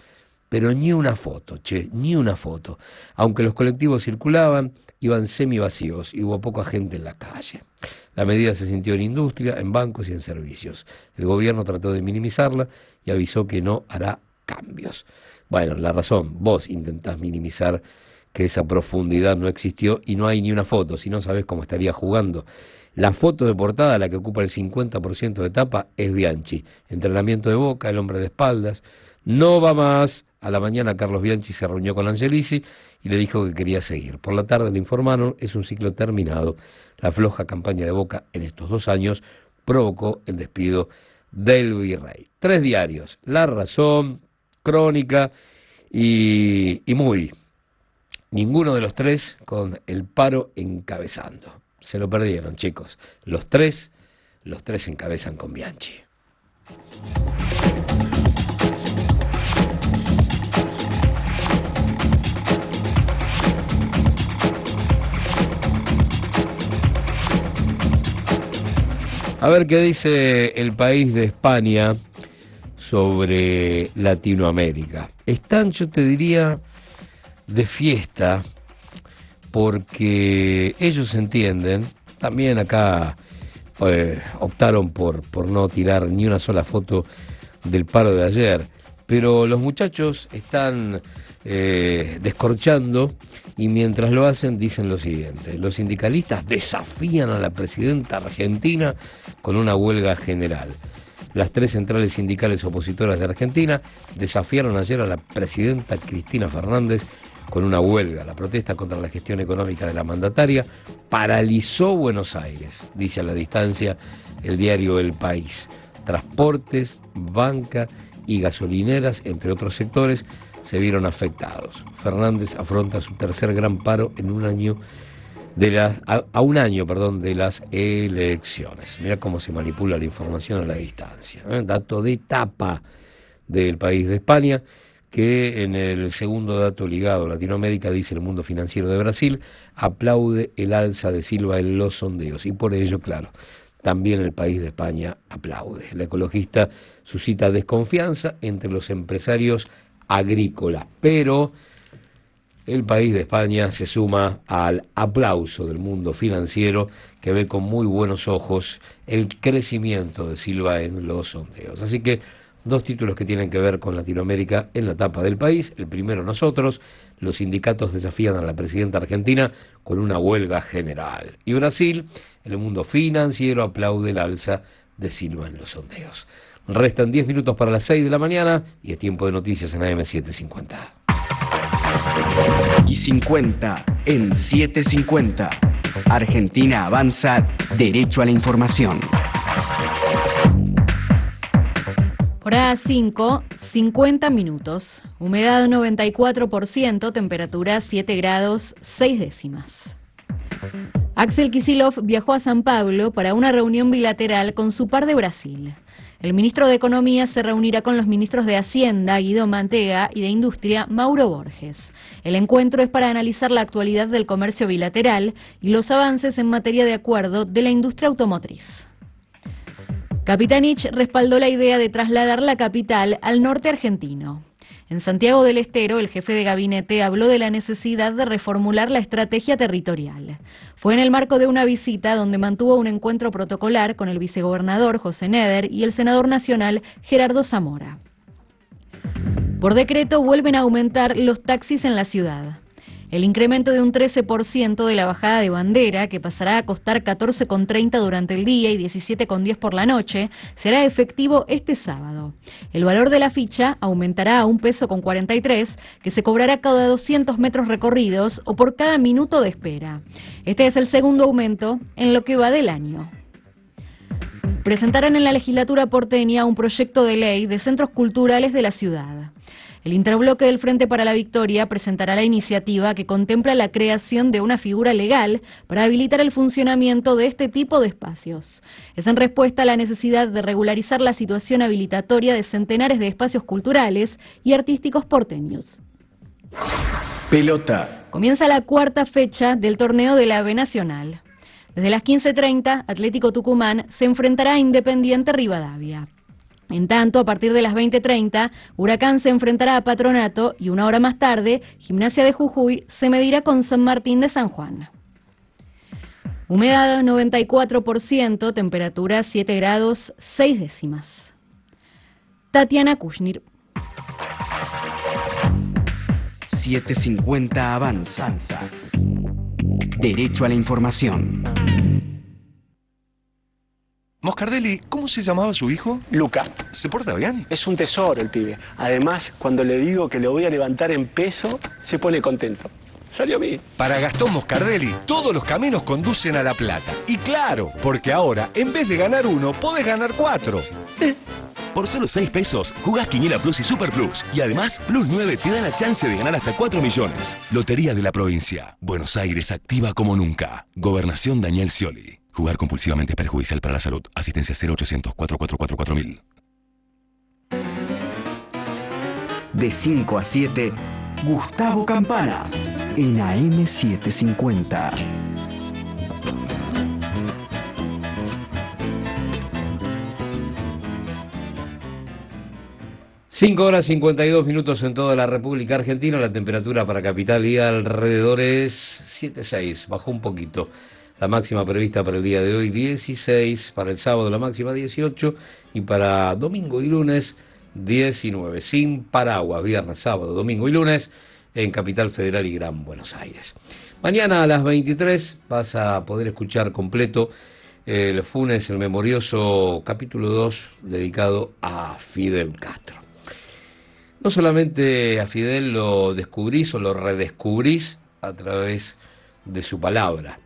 Pero ni una foto, che, ni una foto. Aunque los colectivos circulaban, iban semi vacíos y hubo poca gente en la calle. La medida se sintió en industria, en bancos y en servicios. El gobierno trató de minimizarla y avisó que no hará cambios. Bueno, la razón, vos intentás minimizar que esa profundidad no existió y no hay ni una foto, si no sabes cómo estaría jugando. La foto de portada, la que ocupa el 50% de tapa, es Bianchi. Entrenamiento de boca, el hombre de espaldas. No va más. A la mañana Carlos Bianchi se reunió con Angelici y le dijo que quería seguir. Por la tarde le informaron, es un ciclo terminado. La floja campaña de Boca en estos dos años provocó el despido del virrey. Tres diarios, La Razón, Crónica y, y Muy. Ninguno de los tres con el paro encabezando. Se lo perdieron, chicos. Los tres, los tres encabezan con Bianchi. A ver qué dice el país de España sobre Latinoamérica. Están, yo te diría, de fiesta porque ellos entienden, también acá eh, optaron por, por no tirar ni una sola foto del paro de ayer, pero los muchachos están eh, descorchando y mientras lo hacen dicen lo siguiente, los sindicalistas desafían a la presidenta argentina con una huelga general. Las tres centrales sindicales opositoras de Argentina desafiaron ayer a la presidenta Cristina Fernández con una huelga. La protesta contra la gestión económica de la mandataria paralizó Buenos Aires, dice a la distancia el diario El País. Transportes, banca y gasolineras, entre otros sectores, se vieron afectados. Fernández afronta su tercer gran paro en un año de las, a, un año perdón, de las elecciones. Mira cómo se manipula la información a la distancia. ¿eh? Dato de tapa del país de España, que en el segundo dato ligado a Latinoamérica, dice el mundo financiero de Brasil, aplaude el alza de Silva en los sondeos. Y por ello, claro, también el país de España aplaude. La ecologista suscita desconfianza entre los empresarios agrícolas, pero el país de España se suma al aplauso del mundo financiero que ve con muy buenos ojos el crecimiento de Silva en los sondeos. Así que dos títulos que tienen que ver con Latinoamérica en la etapa del país. El primero nosotros, los sindicatos desafían a la presidenta argentina con una huelga general. Y Brasil, el mundo financiero aplaude el alza de Silva en los sondeos. Restan 10 minutos para las 6 de la mañana y es tiempo de noticias en AM750 y 50 en 750. Argentina avanza derecho a la información. Hora 5, 50 minutos. Humedad 94%, temperatura 7 grados 6 décimas. Axel Kisilov viajó a San Pablo para una reunión bilateral con su par de Brasil. El ministro de Economía se reunirá con los ministros de Hacienda, Guido Mantega, y de Industria, Mauro Borges. El encuentro es para analizar la actualidad del comercio bilateral y los avances en materia de acuerdo de la industria automotriz. Capitanich respaldó la idea de trasladar la capital al norte argentino. En Santiago del Estero, el jefe de gabinete habló de la necesidad de reformular la estrategia territorial. Fue en el marco de una visita donde mantuvo un encuentro protocolar con el vicegobernador José Neder y el senador nacional Gerardo Zamora. Por decreto vuelven a aumentar los taxis en la ciudad. El incremento de un 13% de la bajada de bandera, que pasará a costar 14,30 durante el día y 17,10 por la noche, será efectivo este sábado. El valor de la ficha aumentará a un peso con 43, que se cobrará cada 200 metros recorridos o por cada minuto de espera. Este es el segundo aumento en lo que va del año presentarán en la legislatura porteña un proyecto de ley de centros culturales de la ciudad. El interbloque del Frente para la Victoria presentará la iniciativa que contempla la creación de una figura legal para habilitar el funcionamiento de este tipo de espacios. Es en respuesta a la necesidad de regularizar la situación habilitatoria de centenares de espacios culturales y artísticos porteños. Pelota. Comienza la cuarta fecha del torneo de la B Nacional. Desde las 15.30, Atlético Tucumán se enfrentará a Independiente Rivadavia. En tanto, a partir de las 20.30, Huracán se enfrentará a Patronato y una hora más tarde, Gimnasia de Jujuy se medirá con San Martín de San Juan. Humedad 94%, temperatura 7 grados 6 décimas. Tatiana Kushnir. 750 Avanza. Derecho a la información. Moscardelli, ¿cómo se llamaba su hijo? Luca. ¿Se porta bien? Es un tesoro el pibe. Además, cuando le digo que lo voy a levantar en peso, se pone contento. Salió bien. Para Gastón Moscardelli, todos los caminos conducen a La Plata. Y claro, porque ahora, en vez de ganar uno, podés ganar cuatro. Eh, por solo 6 pesos, jugás Quiniela Plus y Super Plus. Y además, Plus 9 te da la chance de ganar hasta 4 millones. Lotería de la provincia. Buenos Aires activa como nunca. Gobernación Daniel Scioli. Jugar compulsivamente es perjudicial para la salud. Asistencia 0800 444 4000. De 5 a 7, Gustavo Campana, en AM750. 5 horas 52 minutos en toda la República Argentina, la temperatura para capital y alrededor es 7.6, bajó un poquito. La máxima prevista para el día de hoy 16, para el sábado la máxima 18 y para domingo y lunes 19, sin paraguas, viernes, sábado, domingo y lunes en Capital Federal y Gran Buenos Aires. Mañana a las 23 vas a poder escuchar completo el Funes, el memorioso capítulo 2 dedicado a Fidel Castro. No solamente a Fidel lo descubrís o lo redescubrís a través de su palabra.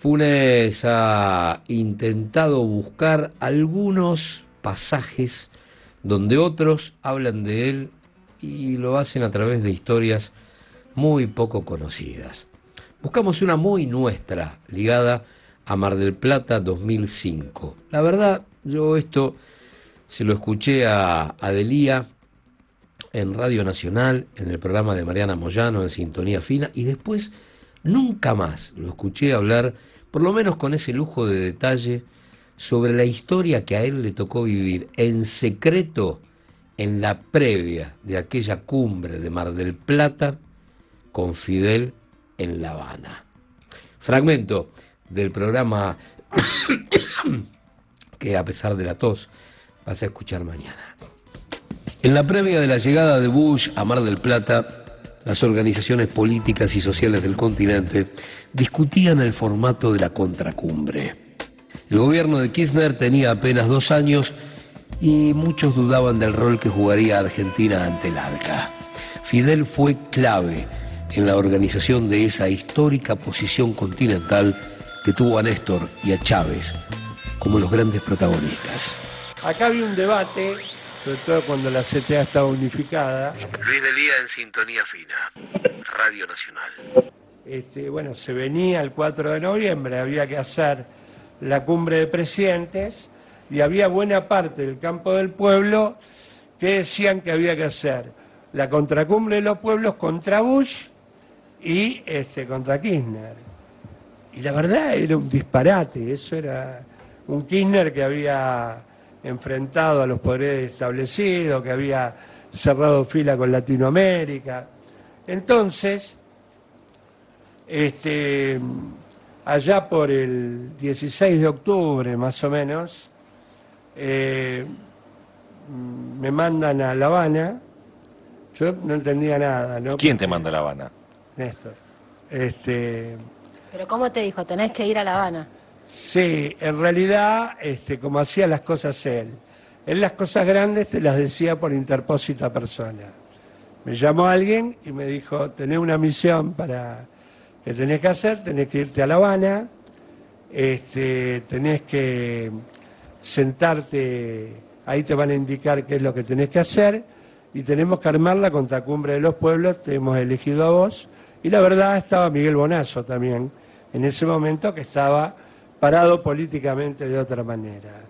Funes ha intentado buscar algunos pasajes donde otros hablan de él y lo hacen a través de historias muy poco conocidas. Buscamos una muy nuestra, ligada a Mar del Plata 2005. La verdad, yo esto se lo escuché a Adelía en Radio Nacional, en el programa de Mariana Moyano, en Sintonía Fina, y después nunca más lo escuché hablar, por lo menos con ese lujo de detalle, sobre la historia que a él le tocó vivir en secreto en la previa de aquella cumbre de Mar del Plata con Fidel en La Habana. Fragmento del programa que a pesar de la tos vas a escuchar mañana. En la previa de la llegada de Bush a Mar del Plata, las organizaciones políticas y sociales del continente discutían el formato de la contracumbre. El gobierno de Kirchner tenía apenas dos años y muchos dudaban del rol que jugaría Argentina ante el ALCA. Fidel fue clave en la organización de esa histórica posición continental que tuvo a Néstor y a Chávez como los grandes protagonistas. Acá había un debate sobre todo cuando la CTA estaba unificada. Luis Delía en sintonía fina, Radio Nacional. Este, bueno, se venía el 4 de noviembre, había que hacer la cumbre de presidentes y había buena parte del campo del pueblo que decían que había que hacer la contracumbre de los pueblos contra Bush y este contra Kirchner. Y la verdad era un disparate, eso era un Kirchner que había enfrentado a los poderes establecidos, que había cerrado fila con Latinoamérica. Entonces, este, allá por el 16 de octubre más o menos, eh, me mandan a La Habana, yo no entendía nada. ¿no? ¿Quién te manda a La Habana? Néstor. Este, Pero ¿cómo te dijo? Tenés que ir a La Habana. Sí, en realidad, este, como hacía las cosas él, él las cosas grandes te las decía por interpósita persona. Me llamó alguien y me dijo, tenés una misión para que tenés que hacer, tenés que irte a La Habana, este, tenés que sentarte, ahí te van a indicar qué es lo que tenés que hacer y tenemos que armar la contracumbre de los pueblos, te hemos elegido a vos y la verdad estaba Miguel Bonazo también en ese momento que estaba parado políticamente de otra manera.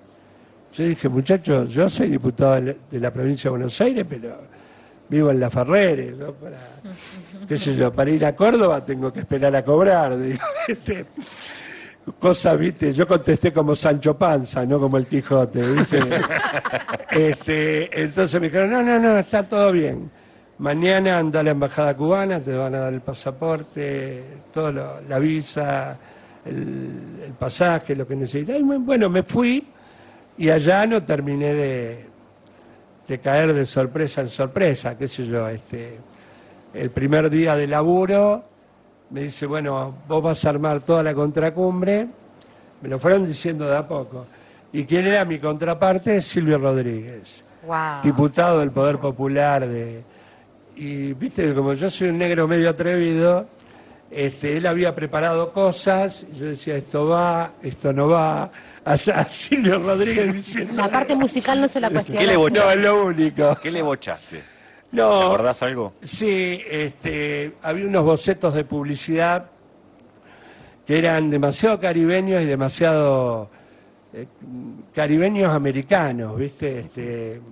Yo dije, muchachos, yo soy diputado de la- provincia de Buenos Aires, pero vivo en La Ferrere, ¿no? Para, qué sé yo, para ir a Córdoba tengo que esperar a cobrar. digo, este, cosas, viste, yo contesté como Sancho Panza, no como el Quijote, viste. este, entonces me dijeron, no, no, no, está todo bien. Mañana anda a la embajada cubana, te van a dar el pasaporte, todo lo- la visa, el, el pasaje, lo que necesitas. Y bueno, me fui y allá no terminé de, de caer de sorpresa en sorpresa, qué sé yo, este, el primer día de laburo me dice, bueno, vos vas a armar toda la contracumbre, me lo fueron diciendo de a poco. ¿Y quién era mi contraparte? Silvio Rodríguez, Wow. diputado del Poder Popular de... Y viste, como yo soy un negro medio atrevido, este, él había preparado cosas, y yo decía, esto va, esto no va, allá Silvio Rodríguez diciendo... La parte musical no se la cuestiona. ¿Qué le No, bochaste? es lo único. ¿Qué le bochaste? No. ¿Te acordás algo? Sí, este, había unos bocetos de publicidad que eran demasiado caribeños y demasiado eh, caribeños americanos, ¿viste? Este,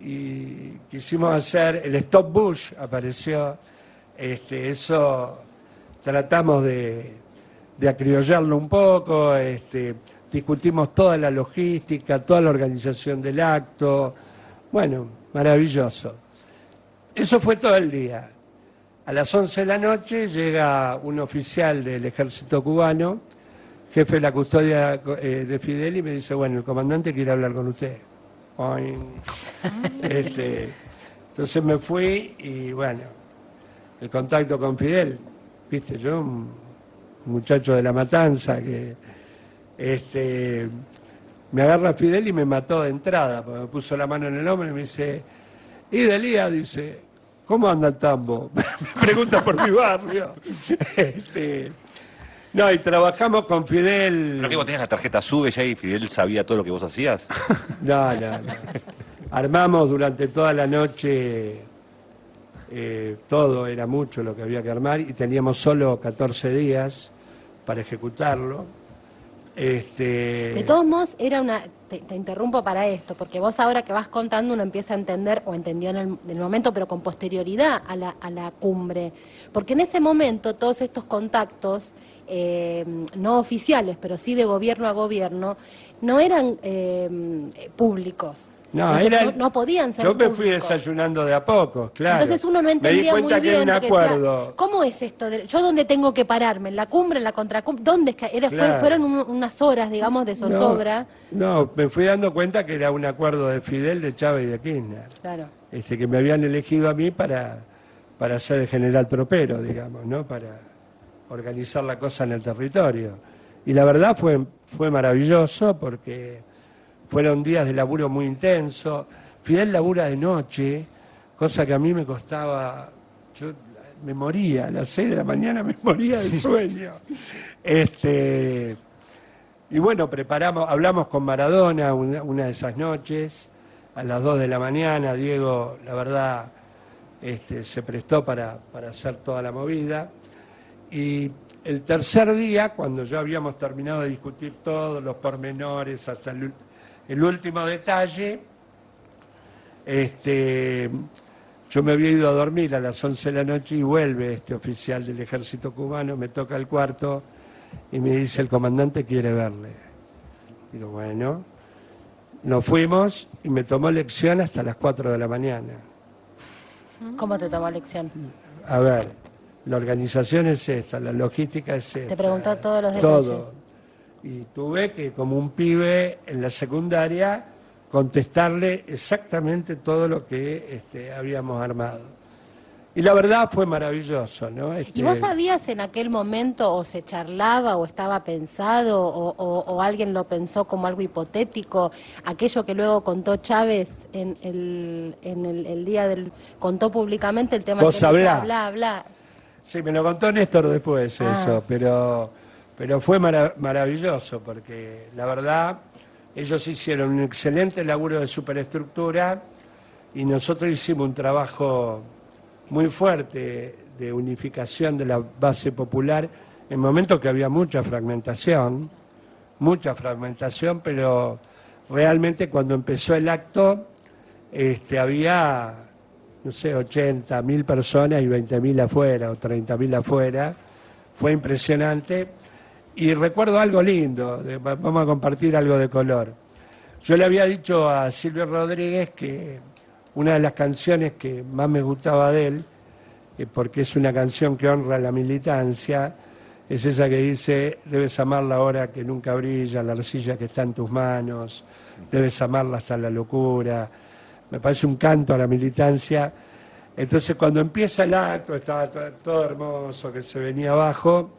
Y quisimos hacer, el Stop Bush apareció, este, eso tratamos de, de acriollarlo un poco, este, discutimos toda la logística, toda la organización del acto, bueno, maravilloso. Eso fue todo el día. A las 11 de la noche llega un oficial del ejército cubano, jefe de la custodia eh, de Fidel, y me dice, bueno, el comandante quiere hablar con usted. Este, entonces me fui y bueno, el contacto con Fidel, viste, yo un muchacho de la matanza que este me agarra Fidel y me mató de entrada, porque me puso la mano en el hombro y me dice, y Delía dice, ¿cómo anda el tambo? me pregunta por mi barrio. Este, no, y trabajamos con Fidel. ¿Pero que vos tenías la tarjeta SUBE ya y Fidel sabía todo lo que vos hacías? No, no, no. Armamos durante toda la noche, eh, todo era mucho lo que había que armar y teníamos solo 14 días para ejecutarlo. Este, De todos modos, era una. Te, te interrumpo para esto, porque vos ahora que vas contando uno empieza a entender, o entendió en el, en el momento, pero con posterioridad a la, a la cumbre. Porque en ese momento todos estos contactos, eh, no oficiales, pero sí de gobierno a gobierno, no eran eh, públicos. No, era, no, no podían ser yo me fui públicos. desayunando de a poco, claro. Entonces uno no Me di entendía cuenta muy que un decía. ¿Cómo es esto? de- ¿Yo dónde tengo que pararme? ¿En la cumbre, en la contracumbre? ¿Dónde es que era, fue- Claro. fueron un- unas horas, digamos, de zozobra? No, me fui dando cuenta que era un acuerdo de Fidel, de Chávez y de Kirchner. Claro. este, que me habían elegido a mí para, para ser el general tropero, digamos, ¿no? Para organizar la cosa en el territorio. Y la verdad fue, fue maravilloso porque fueron días de laburo muy intenso. Fidel labura de noche, cosa que a mí me costaba, yo me moría, a las seis de la mañana me moría de sueño. Este, y bueno, preparamos, hablamos con Maradona una, una de esas noches, a las 2 de la mañana, Diego, la verdad, este, se prestó para, para hacer toda la movida. Y el tercer día, cuando ya habíamos terminado de discutir todos los pormenores hasta el, el último detalle, este, yo me había ido a dormir a las 11 de la noche y vuelve este oficial del ejército cubano, me toca el cuarto y me dice, el comandante quiere verle. Digo, bueno, nos fuimos y me tomó lección hasta las 4 de la mañana. ¿Cómo te tomó lección? A ver, la organización es esta, la logística es esta. Te preguntó todos los detalles. Todo. Y tuve que, como un pibe en la secundaria, contestarle exactamente todo lo que este, habíamos armado. Y la verdad fue maravilloso, ¿no? ¿Y vos Este, sabías en aquel momento o se charlaba o estaba pensado o, o- o alguien lo pensó como algo hipotético, aquello que luego contó Chávez en el, en el, el día del... contó públicamente el tema Vos decía, hablá. bla, bla. Sí, me lo contó Néstor después Ah. eso, pero, pero fue mara- maravilloso porque la verdad ellos hicieron un excelente laburo de superestructura y nosotros hicimos un trabajo muy fuerte de unificación de la base popular en momentos que había mucha fragmentación, mucha fragmentación, pero realmente cuando empezó el acto este, había no sé, 80 mil personas y 20 mil afuera o 30 mil afuera. Fue impresionante. Y recuerdo algo lindo, vamos a compartir algo de color. Yo le había dicho a Silvio Rodríguez que una de las canciones que más me gustaba de él, eh, porque es una canción que honra la militancia, es esa que dice, debes amarla ahora que nunca brilla, la arcilla que está en tus manos, debes amarla hasta la locura. Me parece un canto a la militancia. Entonces cuando empieza el acto, estaba to- todo hermoso, que se venía abajo,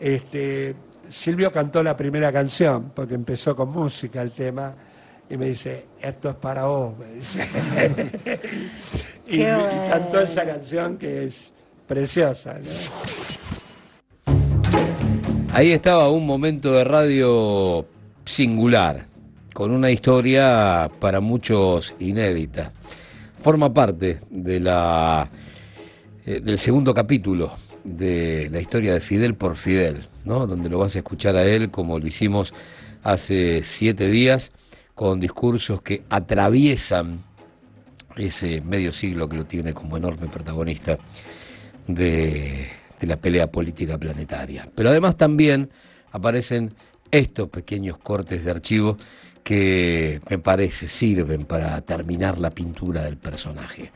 este, Silvio cantó la primera canción, porque empezó con música el tema, y me dice, esto es para vos, me dice. y, cantó esa canción que es preciosa. ¿no? Ahí estaba un momento de radio singular, con una historia para muchos inédita. Forma parte de la, eh, del segundo capítulo de la historia de Fidel por Fidel, ¿no? donde lo vas a escuchar a él como lo hicimos hace siete días, con discursos que atraviesan ese medio siglo que lo tiene como enorme protagonista de, de la pelea política planetaria. Pero además también aparecen estos pequeños cortes de archivo que me parece sirven para terminar la pintura del personaje.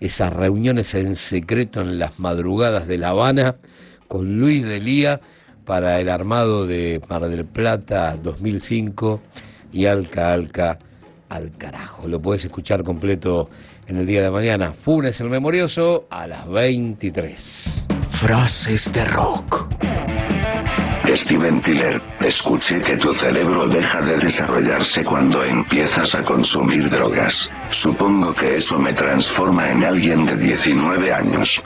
Esas reuniones en secreto en las madrugadas de La Habana con Luis Delía para el armado de Mar del Plata 2005 y Alca Alca al carajo. Lo puedes escuchar completo en el día de mañana. Funes el Memorioso a las 23. Frases de rock. Steven Tiller, escuché que tu cerebro deja de desarrollarse cuando empiezas a consumir drogas. Supongo que eso me transforma en alguien de 19 años.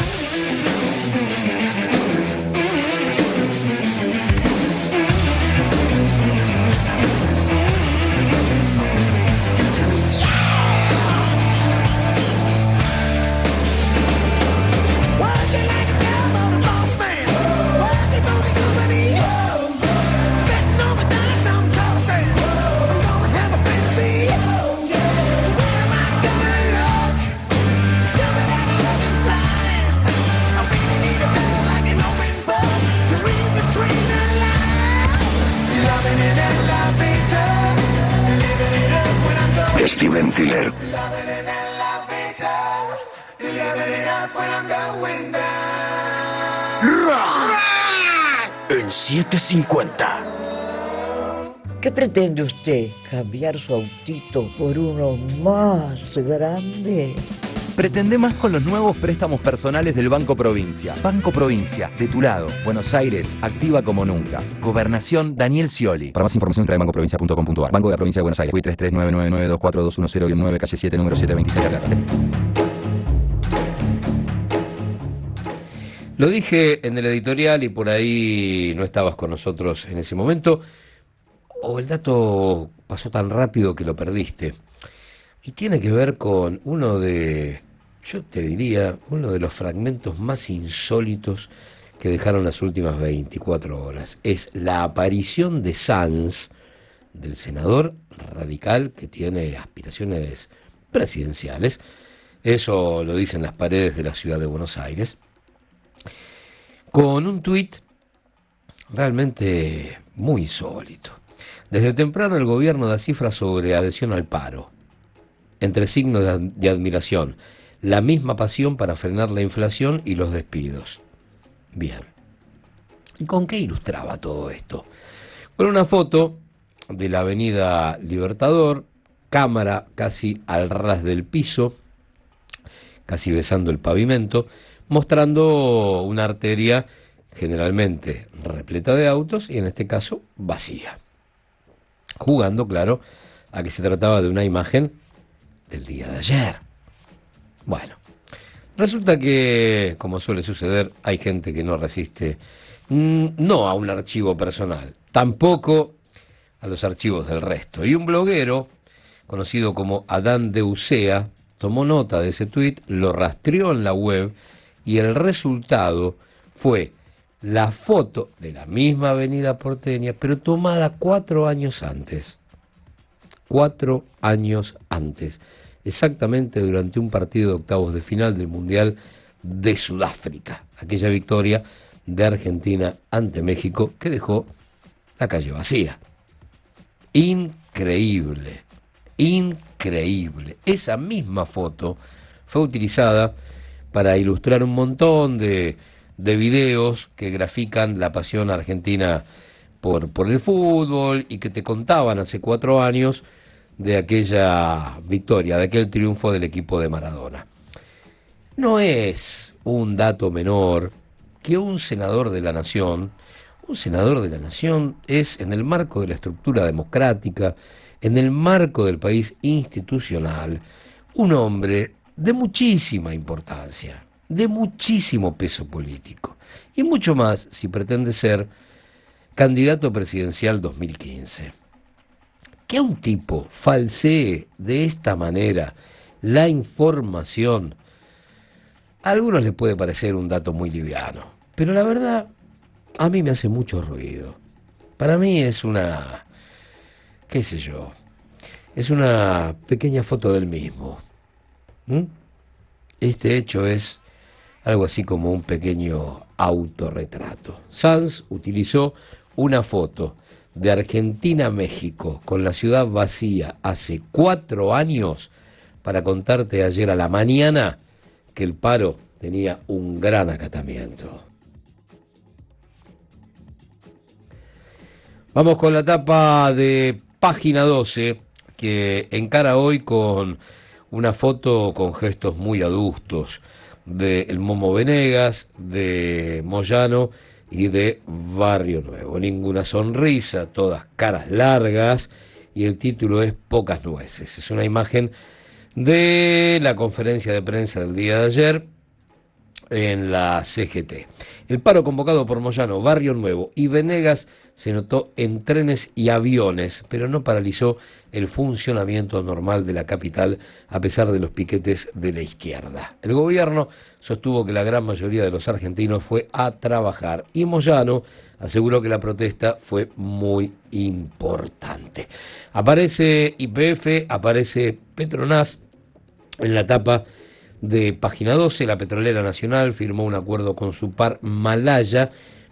750. ¿Qué pretende usted? ¿Cambiar su autito por uno más grande? Pretende más con los nuevos préstamos personales del Banco Provincia. Banco Provincia, de tu lado, Buenos Aires, activa como nunca. Gobernación Daniel Scioli. Para más información entra en bancoprovincia.com.ar. Banco de la Provincia de Buenos Aires. 33999242210 calle 7, número 726 acá. Lo dije en el editorial y por ahí no estabas con nosotros en ese momento, o el dato pasó tan rápido que lo perdiste. Y tiene que ver con uno de, yo te diría, uno de los fragmentos más insólitos que dejaron las últimas 24 horas. Es la aparición de Sanz, del senador radical que tiene aspiraciones presidenciales. Eso lo dicen las paredes de la ciudad de Buenos Aires con un tuit realmente muy insólito. Desde temprano el gobierno da cifras sobre adhesión al paro, entre signos de, ad- de admiración, la misma pasión para frenar la inflación y los despidos. Bien. ¿Y con qué ilustraba todo esto? Con una foto de la avenida Libertador, cámara casi al ras del piso, casi besando el pavimento, mostrando una arteria generalmente repleta de autos y en este caso vacía. Jugando, claro, a que se trataba de una imagen del día de ayer. Bueno, resulta que, como suele suceder, hay gente que no resiste mm, no a un archivo personal, tampoco a los archivos del resto. Y un bloguero, conocido como Adán de Usea, tomó nota de ese tuit, lo rastreó en la web y el resultado fue la foto de la misma avenida porteña, pero tomada cuatro años antes. Cuatro años antes. Exactamente durante un partido de octavos de final del Mundial de Sudáfrica. Aquella victoria de Argentina ante México que dejó la calle vacía. Increíble, increíble. Esa misma foto fue utilizada para ilustrar un montón de de videos que grafican la pasión argentina por, por el fútbol y que te contaban hace cuatro años de aquella victoria, de aquel triunfo del equipo de Maradona. No es un dato menor que un senador de la nación, un senador de la nación es en el marco de la estructura democrática, en el marco del país institucional, un hombre de muchísima importancia, de muchísimo peso político y mucho más si pretende ser candidato presidencial 2015. Que un tipo falsee de esta manera la información, a algunos les puede parecer un dato muy liviano, pero la verdad a mí me hace mucho ruido. Para mí es una, qué sé yo, es una pequeña foto del mismo. ¿Mm? Este hecho es algo así como un pequeño autorretrato. Sanz utilizó una foto de Argentina-México con la ciudad vacía hace cuatro años para contarte ayer a la mañana que el paro tenía un gran acatamiento. Vamos con la etapa de página 12 que encara hoy con una foto con gestos muy adustos de El Momo Venegas, de Moyano y de Barrio Nuevo. Ninguna sonrisa, todas caras largas y el título es Pocas Nueces. Es una imagen de la conferencia de prensa del día de ayer en la CGT. El paro convocado por Moyano, Barrio Nuevo y Venegas se notó en trenes y aviones, pero no paralizó el funcionamiento normal de la capital a pesar de los piquetes de la izquierda. El gobierno sostuvo que la gran mayoría de los argentinos fue a trabajar y Moyano aseguró que la protesta fue muy importante. Aparece IPF, aparece Petronas en la tapa de Página 12, la Petrolera Nacional firmó un acuerdo con su par Malaya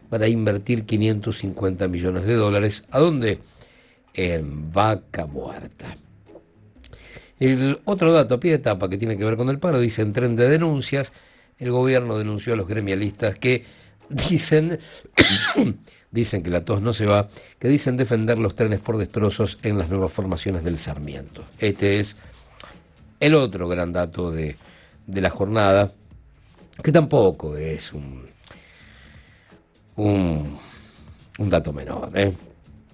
para invertir 550 millones de dólares. ¿A dónde? En Vaca Muerta. El otro dato a pie de etapa que tiene que ver con el paro dice en tren de denuncias, el gobierno denunció a los gremialistas que dicen, dicen que la tos no se va, que dicen defender los trenes por destrozos en las nuevas formaciones del Sarmiento. Este es el otro gran dato de de la jornada, que tampoco es un, un, dato menor, ¿eh?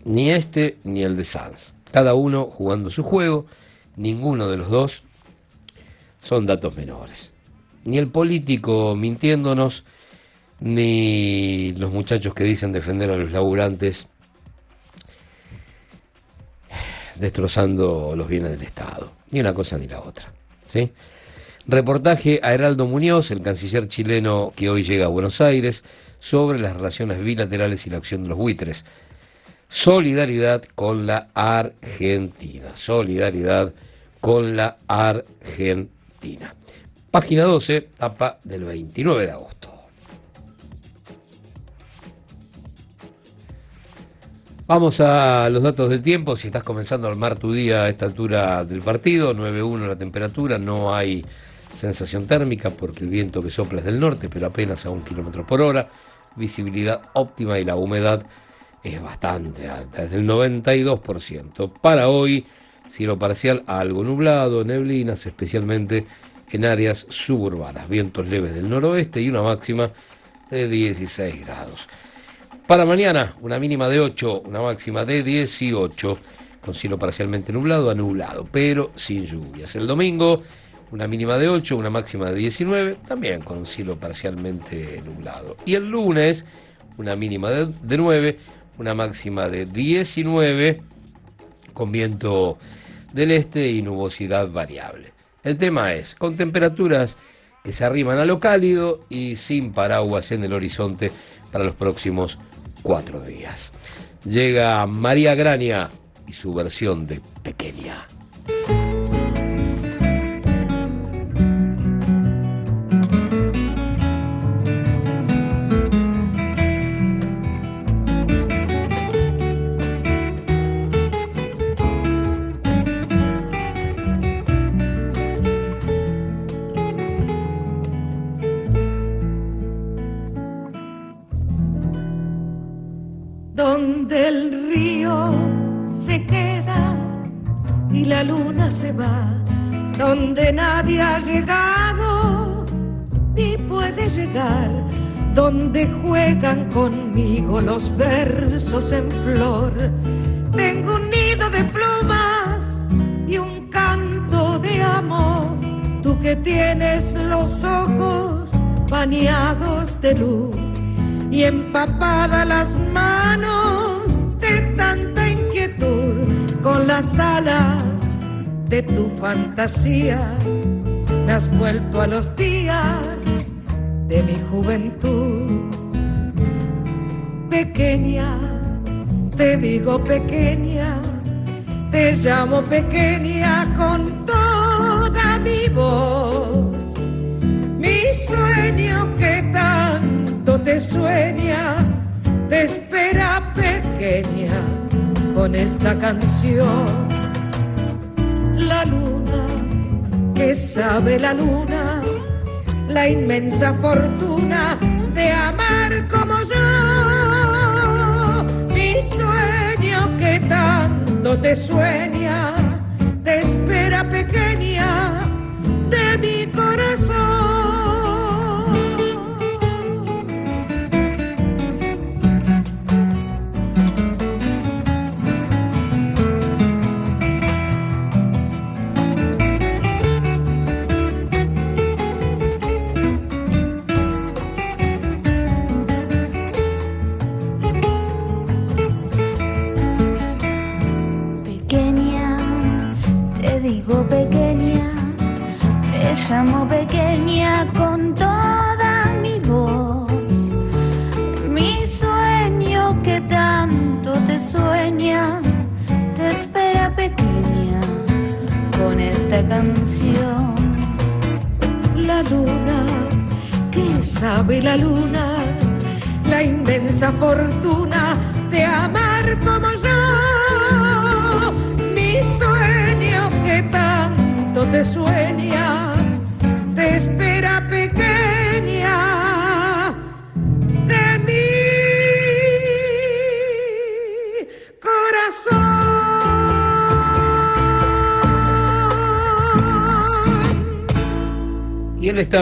ni este ni el de Sanz. Cada uno jugando su juego, ninguno de los dos son datos menores. Ni el político mintiéndonos, ni los muchachos que dicen defender a los laburantes destrozando los bienes del Estado. Ni una cosa ni la otra. ¿sí? Reportaje a Heraldo Muñoz, el canciller chileno que hoy llega a Buenos Aires, sobre las relaciones bilaterales y la acción de los buitres. Solidaridad con la Argentina. Solidaridad con la Argentina. Página 12, tapa del 29 de agosto. Vamos a los datos del tiempo. Si estás comenzando a armar tu día a esta altura del partido, 9.1 la temperatura, no hay sensación térmica porque el viento que sopla es del norte, pero apenas a un kilómetro por hora, visibilidad óptima y la humedad es bastante alta, es del 92%. Para hoy, cielo parcial algo nublado, neblinas, especialmente en áreas suburbanas, vientos leves del noroeste y una máxima de 16 grados. Para mañana, una mínima de 8, una máxima de 18, con cielo parcialmente nublado a nublado, pero sin lluvias. El domingo, una mínima de 8, una máxima de 19, también con un cielo parcialmente nublado. Y el lunes, una mínima de, de 9, una máxima de 19, con viento del este y nubosidad variable. El tema es, con temperaturas que se arriman a lo cálido y sin paraguas en el horizonte para los próximos cuatro días. Llega María Grania y su versión de Pequeña. Me has vuelto a los días de mi juventud. Pequeña, te digo pequeña, te llamo pequeña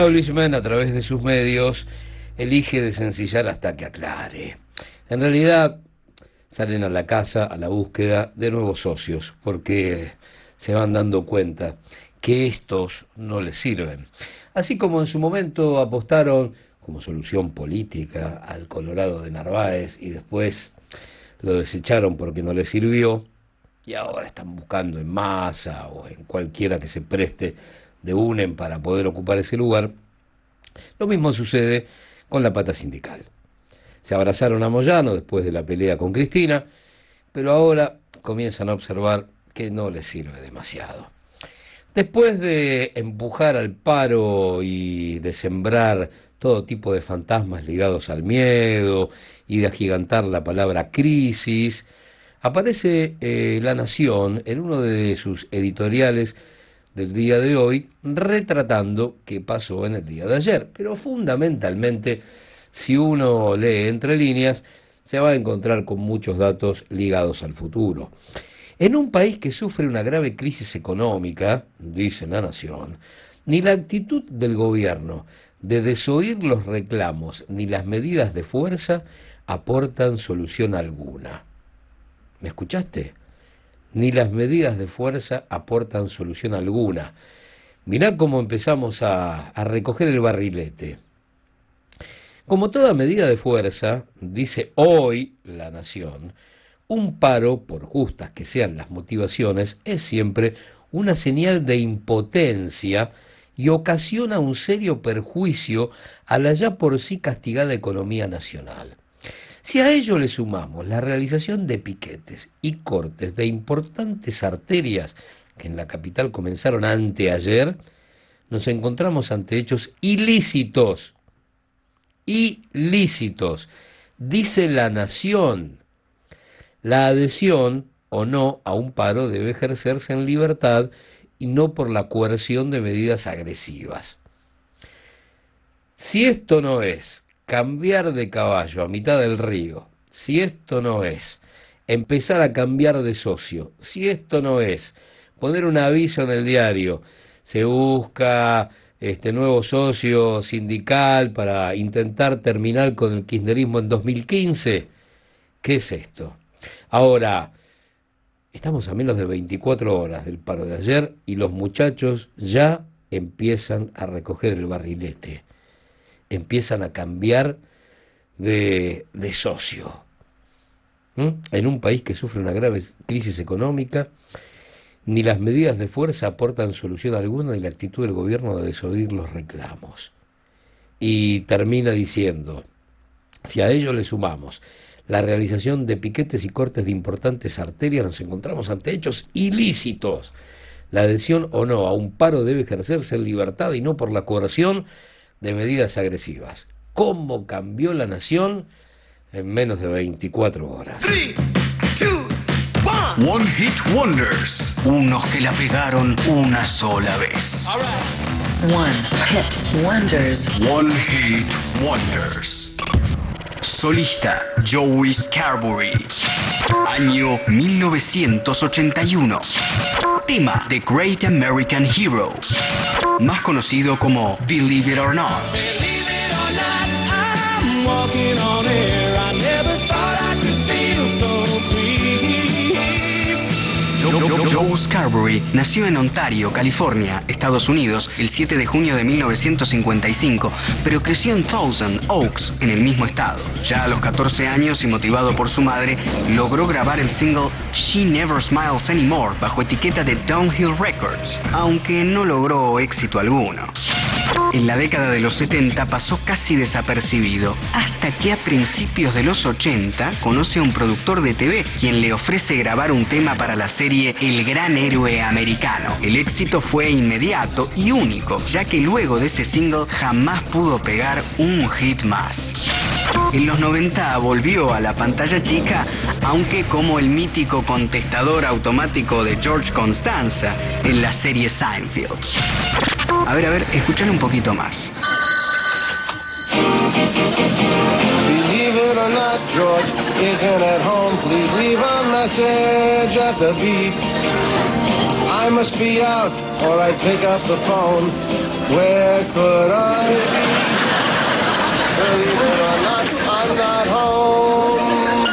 establishment, a través de sus medios, elige desencillar hasta que aclare. En realidad, salen a la casa a la búsqueda de nuevos socios, porque se van dando cuenta que estos no les sirven. Así como en su momento apostaron como solución política al Colorado de Narváez y después lo desecharon porque no les sirvió, y ahora están buscando en masa o en cualquiera que se preste de UNEN para poder ocupar ese lugar, lo mismo sucede con la pata sindical. Se abrazaron a Moyano después de la pelea con Cristina, pero ahora comienzan a observar que no les sirve demasiado. Después de empujar al paro y de sembrar todo tipo de fantasmas ligados al miedo y de agigantar la palabra crisis, aparece eh, La Nación en uno de sus editoriales del día de hoy retratando qué pasó en el día de ayer, pero fundamentalmente si uno lee entre líneas se va a encontrar con muchos datos ligados al futuro. En un país que sufre una grave crisis económica, dice la Nación, Ni la actitud del gobierno de desoír los reclamos ni las medidas de fuerza aportan solución alguna. ¿Me escuchaste? Ni las medidas de fuerza aportan solución alguna. Mirá cómo empezamos a, a recoger el barrilete. Como toda medida de fuerza, dice hoy la Nación, un paro, por justas que sean las motivaciones, es siempre una señal de impotencia y ocasiona un serio perjuicio a la ya por sí castigada economía nacional. Si a ello le sumamos la realización de piquetes y cortes de importantes arterias que en la capital comenzaron anteayer, nos encontramos ante hechos ilícitos, ilícitos, dice la nación. La adhesión o no a un paro debe ejercerse en libertad y no por la coerción de medidas agresivas. Si esto no es cambiar de caballo a mitad del río, si esto no es empezar a cambiar de socio, si esto no es poner un aviso en el diario, se busca este nuevo socio sindical para intentar terminar con el kirchnerismo en 2015, ¿qué es esto? Ahora, Estamos a menos de 24 horas del paro de ayer y los muchachos ya empiezan a recoger el barrilete, empiezan a cambiar de, de socio. En un país que sufre una grave crisis económica, ni las medidas de fuerza aportan solución alguna ni la actitud del gobierno de desoír los reclamos. Y termina diciendo, si a ello le sumamos la realización de piquetes y cortes de importantes arterias, nos encontramos ante hechos ilícitos. La adhesión o no a un paro debe ejercerse en libertad y no por la coerción de medidas agresivas. ¿Cómo cambió la nación en menos de 24 horas? One Hit Wonders. Unos que la pegaron una sola vez. One Hit Wonders. One Hit Wonders. Solista Joey Scarbury. Año 1981. Tema The Great American Hero. Más conocido como Believe It or Not. Joe, Scarbury nació en Ontario, California, Estados Unidos, el 7 de junio de 1955, pero creció en Thousand Oaks, en el mismo estado. Ya a los 14 años y motivado por su madre, logró grabar el single She Never Smiles Anymore bajo etiqueta de Downhill Records, aunque no logró éxito alguno. En la década de los 70 pasó casi desapercibido, hasta que a principios de los 80 conoce a un productor de TV quien le ofrece grabar un tema para la serie El Gran Héroe Americano. El éxito fue inmediato y único, ya que luego de ese single jamás pudo pegar un hit más. En los 90 volvió a la pantalla chica, aunque como el mítico contestador automático de George Constanza en la serie Seinfeld. A ver, a ver, escuchar un poquito más. Believe it or not, George isn't at home. Please leave a message at the beep. I must be out or I'd pick up the phone. Where could I be? Believe it or not, I'm not home.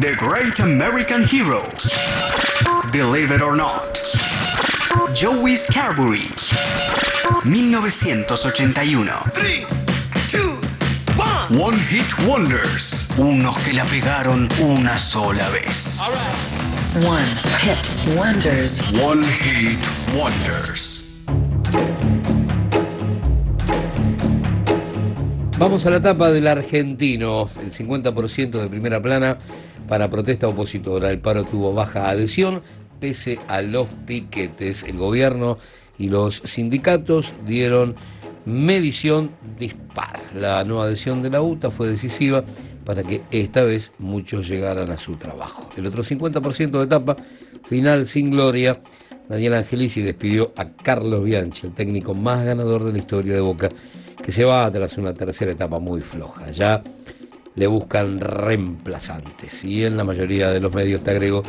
The Great American Hero. Believe it or not. Joey Scarbury. 1981. One Hit Wonders. Unos que la pegaron una sola vez. One Hit Wonders. One Hit Wonders. Vamos a la etapa del argentino, el 50% de primera plana para protesta opositora. El paro tuvo baja adhesión pese a los piquetes. El gobierno y los sindicatos dieron medición dispar. La no adhesión de la UTA fue decisiva para que esta vez muchos llegaran a su trabajo. El otro 50% de etapa final sin gloria. Daniel Angelici despidió a Carlos Bianchi, el técnico más ganador de la historia de Boca, que se va tras una tercera etapa muy floja. Ya le buscan reemplazantes y en la mayoría de los medios, te agrego,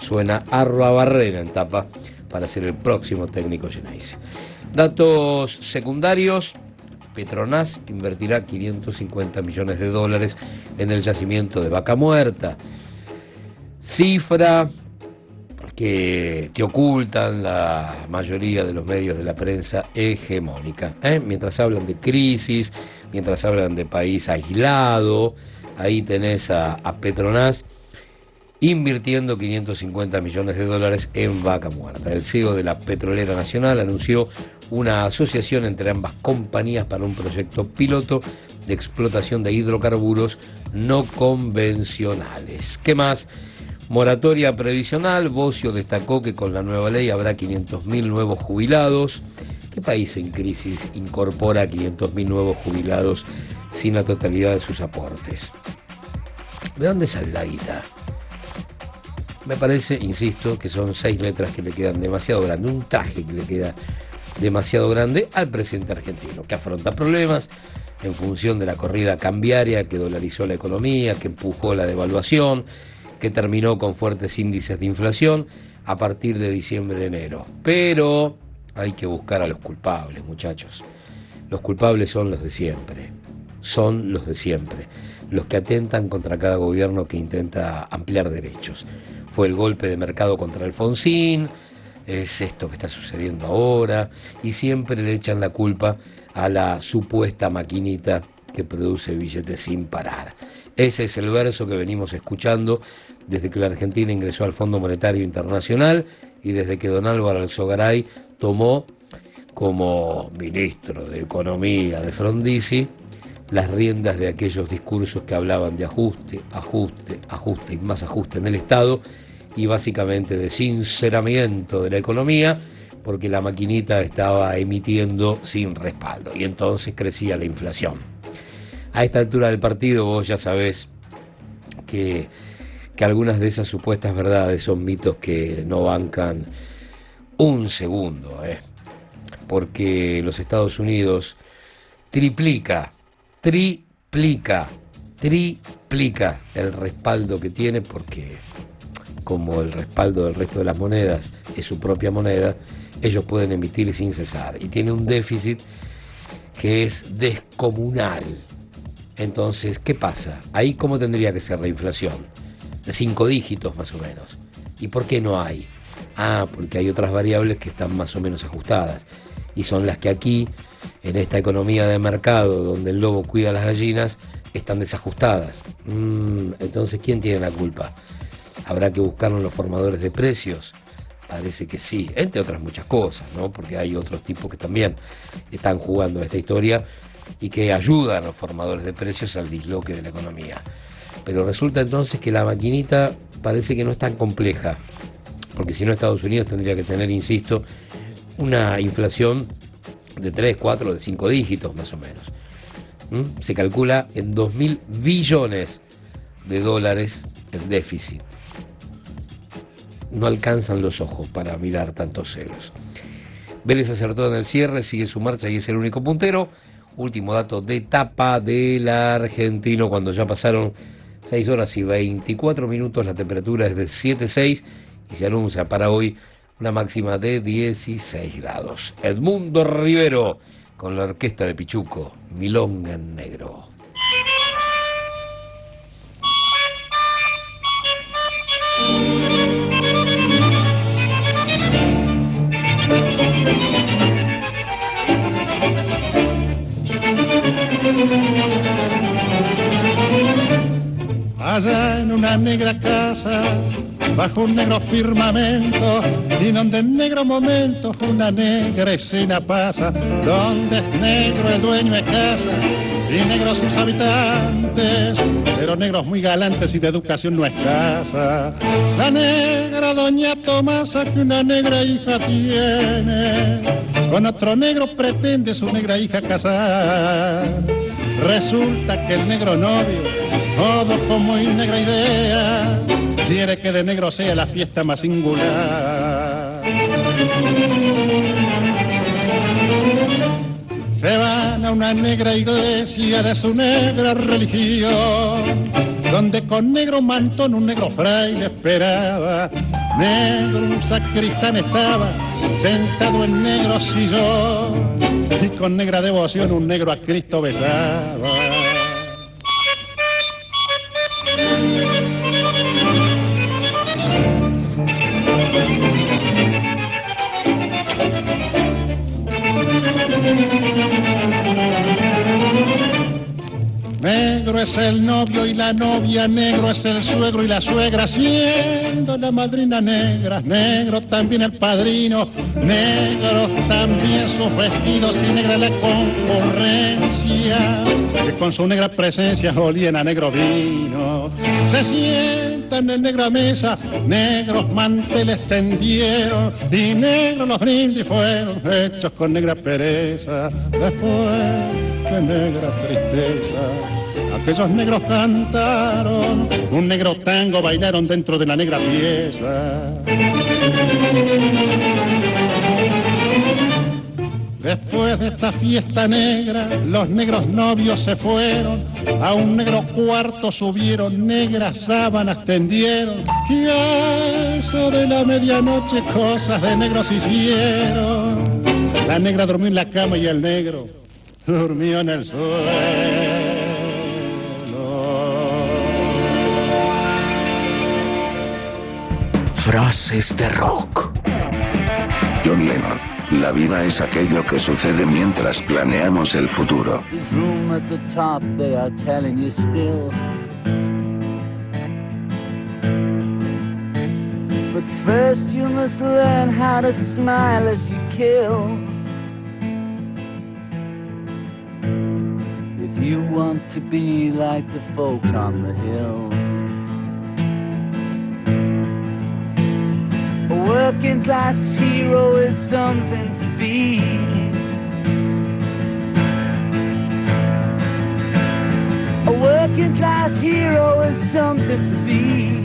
suena Arroa Barrera en tapa para ser el próximo técnico Geneise. Datos secundarios, Petronas invertirá 550 millones de dólares en el yacimiento de Vaca Muerta. Cifra que te ocultan la mayoría de los medios de la prensa hegemónica. ¿eh? Mientras hablan de crisis, mientras hablan de país aislado, ahí tenés a, a Petronas invirtiendo 550 millones de dólares en vaca muerta. El CEO de la Petrolera Nacional anunció una asociación entre ambas compañías para un proyecto piloto de explotación de hidrocarburos no convencionales. ¿Qué más? Moratoria previsional, Bocio destacó que con la nueva ley habrá 500.000 nuevos jubilados. ¿Qué país en crisis incorpora 500.000 nuevos jubilados sin la totalidad de sus aportes? ¿De dónde sale la guita? Me parece, insisto, que son seis letras que le quedan demasiado grandes, un traje que le queda demasiado grande al presidente argentino, que afronta problemas en función de la corrida cambiaria que dolarizó la economía, que empujó la devaluación, que terminó con fuertes índices de inflación a partir de diciembre-enero. Pero hay que buscar a los culpables, muchachos. Los culpables son los de siempre, son los de siempre, los que atentan contra cada gobierno que intenta ampliar derechos. Fue el golpe de mercado contra Alfonsín, es esto que está sucediendo ahora, y siempre le echan la culpa a la supuesta maquinita que produce billetes sin parar. Ese es el verso que venimos escuchando desde que la Argentina ingresó al Fondo Monetario Internacional y desde que don Álvaro Alzogaray tomó como ministro de Economía de Frondizi las riendas de aquellos discursos que hablaban de ajuste, ajuste, ajuste y más ajuste en el Estado y básicamente de sinceramiento de la economía porque la maquinita estaba emitiendo sin respaldo y entonces crecía la inflación. A esta altura del partido vos ya sabés que, que algunas de esas supuestas verdades son mitos que no bancan un segundo, ¿eh? porque los Estados Unidos triplica, triplica, triplica el respaldo que tiene porque como el respaldo del resto de las monedas es su propia moneda, ellos pueden emitir sin cesar. Y tiene un déficit que es descomunal. Entonces, ¿qué pasa? Ahí cómo tendría que ser la inflación? De cinco dígitos más o menos. ¿Y por qué no hay? Ah, porque hay otras variables que están más o menos ajustadas. Y son las que aquí, en esta economía de mercado donde el lobo cuida a las gallinas, están desajustadas. Mm, entonces, ¿quién tiene la culpa? ¿Habrá que buscarlo en los formadores de precios? Parece que sí, entre otras muchas cosas, ¿no? Porque hay otros tipos que también están jugando esta historia y que ayudan a los formadores de precios al disloque de la economía. Pero resulta entonces que la maquinita parece que no es tan compleja, porque si no Estados Unidos tendría que tener, insisto, una inflación de 3, 4, de 5 dígitos más o menos. ¿Mm? Se calcula en 2.000 billones de dólares el déficit no alcanzan los ojos para mirar tantos ceros. Vélez acertó en el cierre, sigue su marcha y es el único puntero. Último dato de etapa del argentino cuando ya pasaron 6 horas y 24 minutos, la temperatura es de 7,6 y se anuncia para hoy una máxima de 16 grados. Edmundo Rivero con la orquesta de Pichuco, Milonga en Negro. Allá en una negra casa, bajo un negro firmamento, y donde en negro momento una negra escena pasa, donde es negro el dueño de casa, y negros sus habitantes, pero negros muy galantes y de educación no escasa. La negra doña Tomasa que una negra hija tiene, con otro negro pretende su negra hija casar. Resulta que el negro novio, todo con muy negra idea, quiere que de negro sea la fiesta más singular. Se van a una negra iglesia de su negra religión, donde con negro mantón un negro fraile esperaba negro un sacristán estaba sentado en negro sillón y con negra devoción un negro a Cristo besaba. Negro es el novio y la novia, negro es el suegro y la suegra, siendo la madrina negra, negro también el padrino, negro también sus vestidos y negra la concurrencia, que con su negra presencia olían a negro vino. Se sientan en negra mesa, negros manteles tendieron y negros los brindis fueron hechos con negra pereza. Después de negra tristeza. Aquellos negros cantaron, un negro tango bailaron dentro de la negra pieza. Después de esta fiesta negra, los negros novios se fueron, a un negro cuarto subieron, negras sábanas tendieron, y a eso de la medianoche cosas de negros hicieron. La negra durmió en la cama y el negro durmió en el suelo. Frases de rock. John Lennon. La vida es aquello que sucede mientras planeamos el futuro. This room at the top, they are telling you still. But first you must learn how to smile as you kill. If you want to be like the folks on the hill. A working class hero is something to be. A working class hero is something to be.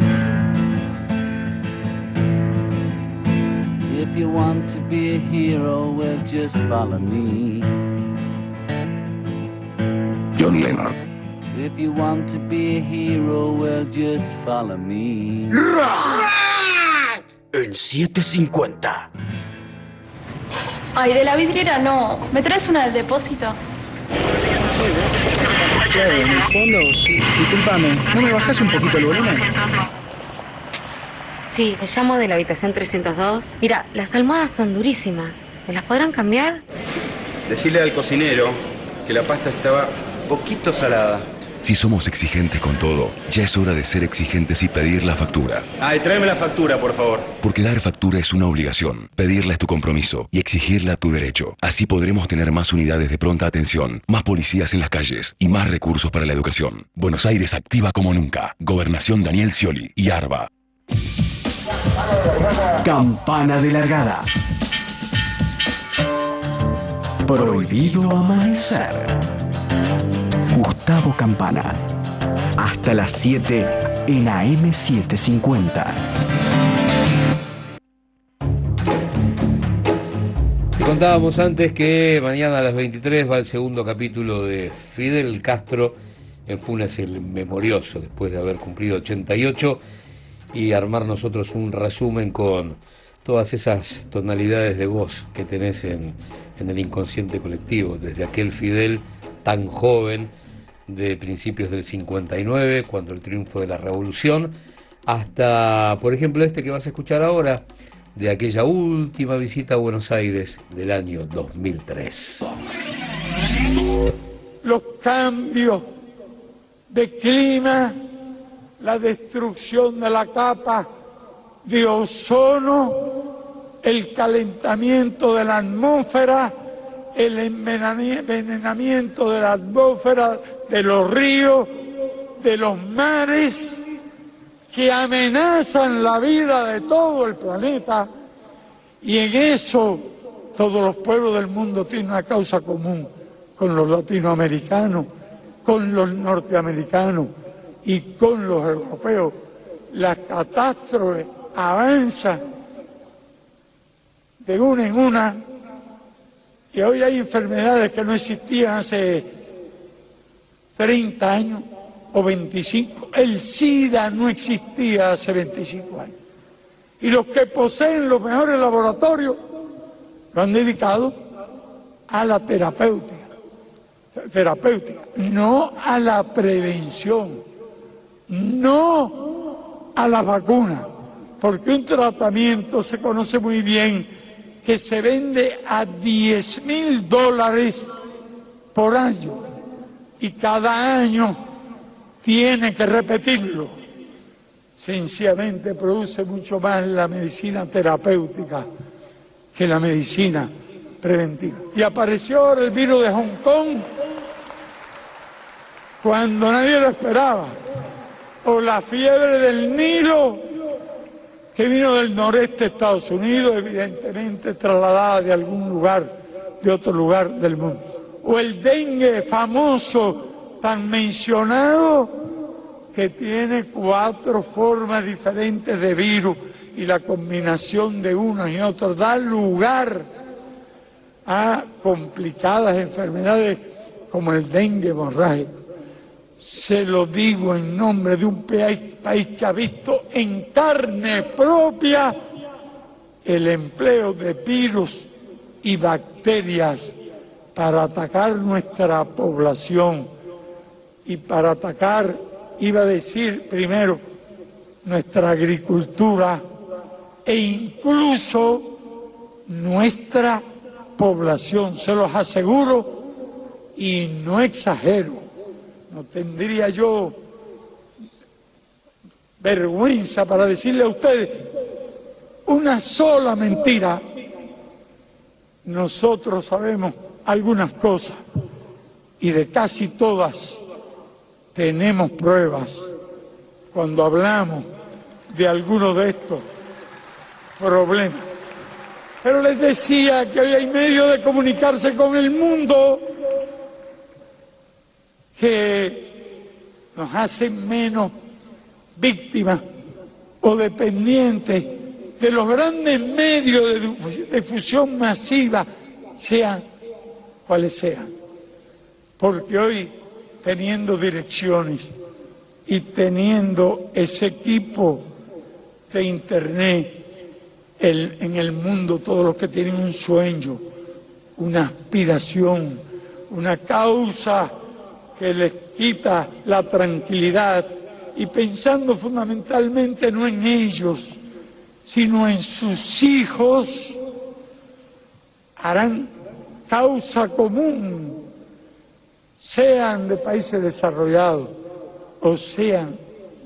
If you want to be a hero, well, just follow me. John Lennon. If you want to be a hero, well, just follow me. En 750. Ay, de la vidriera no. ¿Me traes una del depósito? Claro, en el fondo, sí. Disculpame, ¿no me bajas un poquito el volumen? Sí, te llamo de la habitación 302. Mira, las almohadas son durísimas. ¿Me las podrán cambiar? Decirle al cocinero que la pasta estaba poquito salada. Si somos exigentes con todo, ya es hora de ser exigentes y pedir la factura. Ay, tráeme la factura, por favor. Porque dar factura es una obligación, pedirla es tu compromiso y exigirla tu derecho. Así podremos tener más unidades de pronta atención, más policías en las calles y más recursos para la educación. Buenos Aires activa como nunca. Gobernación Daniel Scioli y ARBA. Campana de largada. Prohibido amanecer. Gustavo Campana. Hasta las 7 en AM750. Te contábamos antes que mañana a las 23 va el segundo capítulo de Fidel Castro en Funes el Memorioso, después de haber cumplido 88, y armar nosotros un resumen con todas esas tonalidades de voz que tenés en, en el inconsciente colectivo, desde aquel Fidel tan joven de principios del 59, cuando el triunfo de la revolución, hasta, por ejemplo, este que vas a escuchar ahora, de aquella última visita a Buenos Aires del año 2003. los cambios de clima, la destrucción de la capa de ozono, el calentamiento de la atmósfera, el envenenamiento de la atmósfera, de los ríos, de los mares, que amenazan la vida de todo el planeta y en eso todos los pueblos del mundo tienen una causa común con los latinoamericanos, con los norteamericanos y con los europeos. La catástrofe avanza de una en una y hoy hay enfermedades que no existían hace 30 años o 25. El SIDA no existía hace 25 años. Y los que poseen los mejores laboratorios lo han dedicado a la terapéutica, terapéutica, no a la prevención, no a la vacuna, porque un tratamiento se conoce muy bien que se vende a 10 mil dólares por año y cada año tiene que repetirlo. Sencillamente produce mucho más la medicina terapéutica que la medicina preventiva. Y apareció ahora el virus de Hong Kong cuando nadie lo esperaba. O la fiebre del Nilo que vino del noreste de Estados Unidos, evidentemente trasladada de algún lugar, de otro lugar del mundo. O el dengue famoso, tan mencionado, que tiene cuatro formas diferentes de virus y la combinación de unos y otros da lugar a complicadas enfermedades como el dengue hemorrágico. Se lo digo en nombre de un país que ha visto en carne propia el empleo de virus y bacterias para atacar nuestra población y para atacar, iba a decir primero, nuestra agricultura e incluso nuestra población, se los aseguro y no exagero. No tendría yo vergüenza para decirle a ustedes una sola mentira. Nosotros sabemos algunas cosas y de casi todas tenemos pruebas cuando hablamos de alguno de estos problemas. Pero les decía que hoy hay medio de comunicarse con el mundo que nos hacen menos víctimas o dependientes de los grandes medios de difusión masiva, sean cuales sean. Porque hoy, teniendo direcciones y teniendo ese equipo de Internet el- en el mundo, todos los que tienen un sueño, una aspiración, una causa que les quita la tranquilidad y pensando fundamentalmente no en ellos, sino en sus hijos, harán causa común, sean de países desarrollados o sean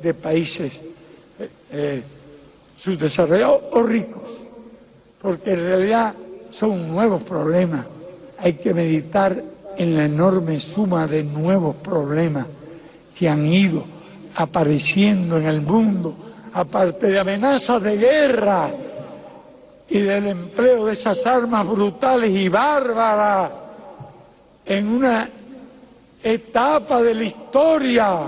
de países eh, eh, subdesarrollados o ricos, porque en realidad son nuevos problemas. Hay que meditar en la enorme suma de nuevos problemas que han ido apareciendo en el mundo, aparte de amenazas de guerra y del empleo de esas armas brutales y bárbaras en una etapa de la historia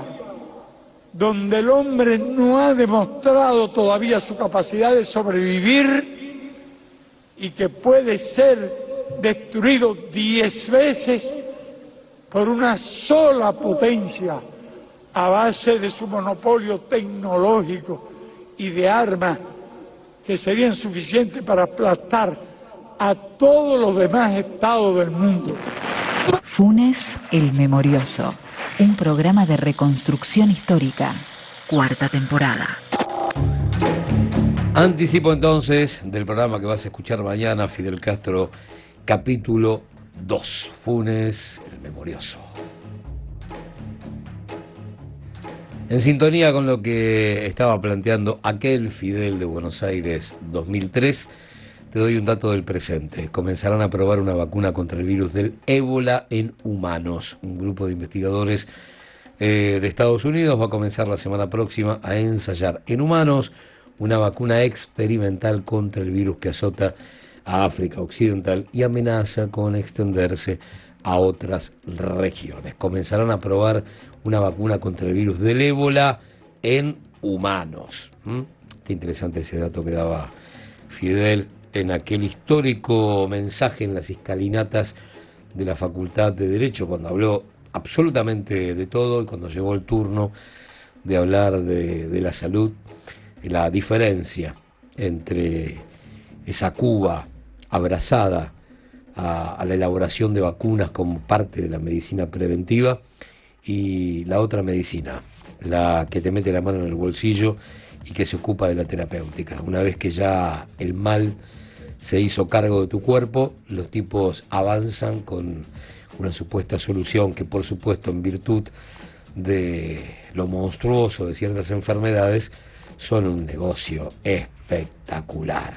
donde el hombre no ha demostrado todavía su capacidad de sobrevivir y que puede ser destruido diez veces por una sola potencia a base de su monopolio tecnológico y de armas que serían suficientes para aplastar a todos los demás estados del mundo. Funes el Memorioso, un programa de reconstrucción histórica, cuarta temporada. Anticipo entonces del programa que vas a escuchar mañana, Fidel Castro, capítulo 2, Funes el Memorioso. En sintonía con lo que estaba planteando aquel Fidel de Buenos Aires 2003, te doy un dato del presente. Comenzarán a probar una vacuna contra el virus del ébola en humanos. Un grupo de investigadores eh, de Estados Unidos va a comenzar la semana próxima a ensayar en humanos una vacuna experimental contra el virus que azota a África Occidental y amenaza con extenderse a otras regiones. Comenzarán a probar una vacuna contra el virus del ébola en humanos. ¿Mm? Qué interesante ese dato que daba Fidel en aquel histórico mensaje en las escalinatas de la Facultad de Derecho, cuando habló absolutamente de todo y cuando llegó el turno de hablar de, de la salud, la diferencia entre esa Cuba abrazada a, a la elaboración de vacunas como parte de la medicina preventiva y la otra medicina, la que te mete la mano en el bolsillo y que se ocupa de la terapéutica. Una vez que ya el mal se hizo cargo de tu cuerpo, los tipos avanzan con una supuesta solución que por supuesto en virtud de lo monstruoso de ciertas enfermedades son un negocio espectacular.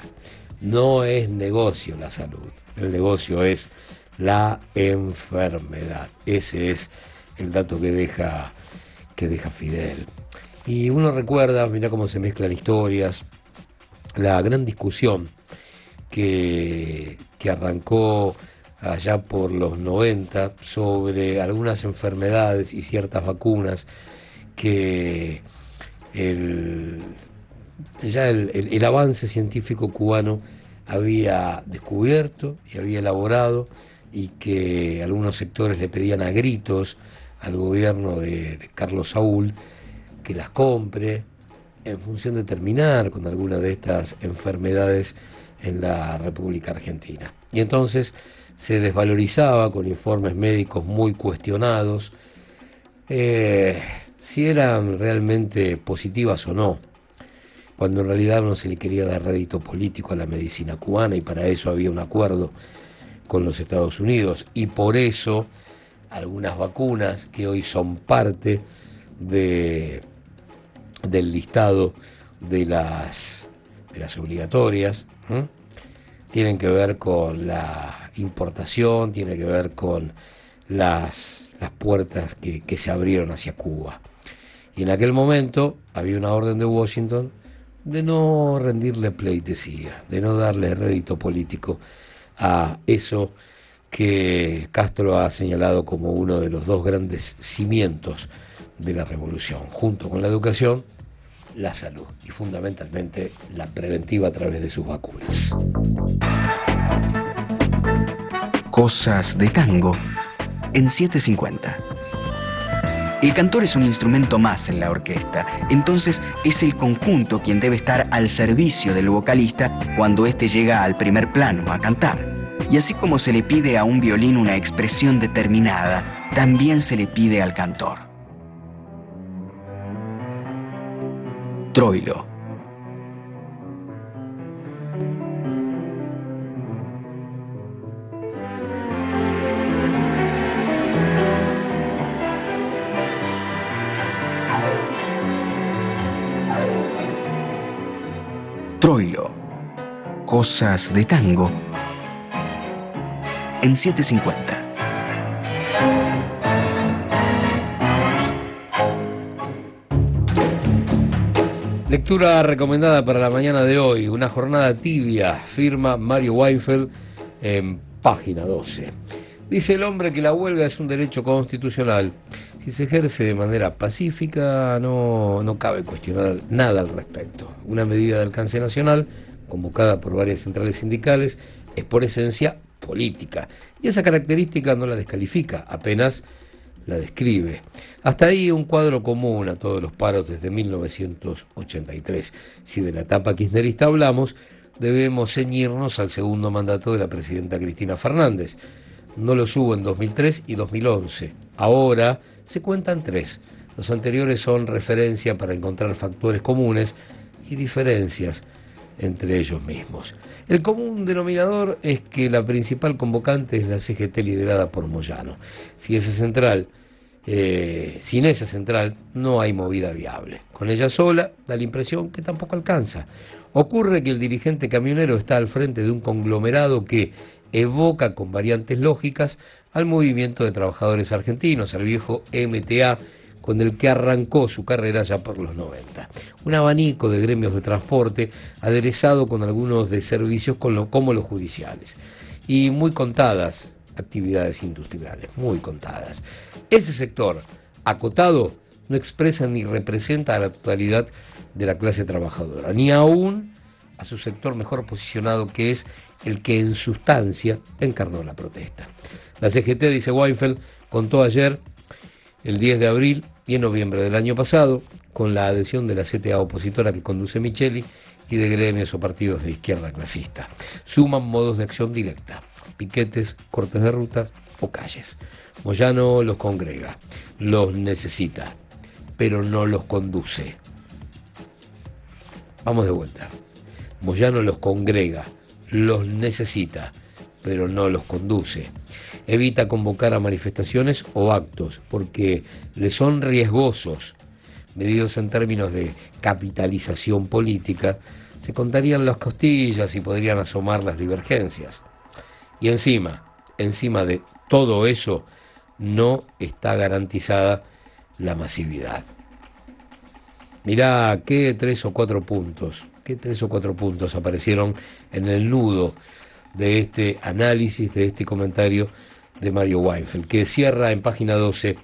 No es negocio la salud, el negocio es la enfermedad. Ese es el dato que deja que deja Fidel. Y uno recuerda, mira cómo se mezclan historias, la gran discusión que, que arrancó allá por los 90 sobre algunas enfermedades y ciertas vacunas que el, ya el, avance científico cubano había descubierto y había elaborado y que algunos sectores le pedían a gritos al gobierno de, de Carlos Saúl que las compre en función de terminar con alguna de estas enfermedades en la República Argentina. Y entonces se desvalorizaba con informes médicos muy cuestionados eh, si eran realmente positivas o no, cuando en realidad no se le quería dar rédito político a la medicina cubana y para eso había un acuerdo con los Estados Unidos y por eso algunas vacunas que hoy son parte de, del listado de las, de las obligatorias, tienen que ver con la importación, tiene que ver con las, las puertas que, que se abrieron hacia Cuba. Y en aquel momento había una orden de Washington de no rendirle pleitesía, de no darle rédito político a eso que Castro ha señalado como uno de los dos grandes cimientos de la revolución, junto con la educación, la salud y fundamentalmente la preventiva a través de sus vacunas. Cosas de tango en 750. El cantor es un instrumento más en la orquesta, entonces es el conjunto quien debe estar al servicio del vocalista cuando éste llega al primer plano a cantar. Y así como se le pide a un violín una expresión determinada, también se le pide al cantor. Troilo. Cosas de tango. En 750. Lectura recomendada para la mañana de hoy, una jornada tibia, firma Mario Weinfeld en página 12. Dice el hombre que la huelga es un derecho constitucional. Si se ejerce de manera pacífica, no, no cabe cuestionar nada al respecto. Una medida de alcance nacional, convocada por varias centrales sindicales, es por esencia política. Y esa característica no la descalifica, apenas la describe. Hasta ahí un cuadro común a todos los paros desde 1983. Si de la etapa kirchnerista hablamos, debemos ceñirnos al segundo mandato de la presidenta Cristina Fernández. No los hubo en 2003 y 2011. Ahora se cuentan tres. Los anteriores son referencia para encontrar factores comunes y diferencias entre ellos mismos. El común denominador es que la principal convocante es la CGT liderada por Moyano. Si esa central, eh, sin esa central no hay movida viable. Con ella sola da la impresión que tampoco alcanza. Ocurre que el dirigente camionero está al frente de un conglomerado que evoca con variantes lógicas al movimiento de trabajadores argentinos, al viejo MTA con el que arrancó su carrera ya por los 90. Un abanico de gremios de transporte aderezado con algunos de servicios como los judiciales. Y muy contadas actividades industriales, muy contadas. Ese sector acotado no expresa ni representa a la totalidad de la clase trabajadora, ni aún a su sector mejor posicionado que es el que en sustancia encarnó la protesta. La CGT, dice Weinfeld, contó ayer, el 10 de abril, y en noviembre del año pasado, con la adhesión de la CTA opositora que conduce Micheli, y de gremios o partidos de izquierda clasista. Suman modos de acción directa, piquetes, cortes de rutas o calles. Moyano los congrega, los necesita, pero no los conduce. Vamos de vuelta. Moyano los congrega, los necesita, pero no los conduce. Evita convocar a manifestaciones o actos porque le son riesgosos, medidos en términos de capitalización política, se contarían las costillas y podrían asomar las divergencias. Y encima, encima de todo eso, no está garantizada la masividad. Mirá qué tres o cuatro puntos, qué tres o cuatro puntos aparecieron en el nudo de este análisis, de este comentario de Mario Weinfeld, que cierra en página 12,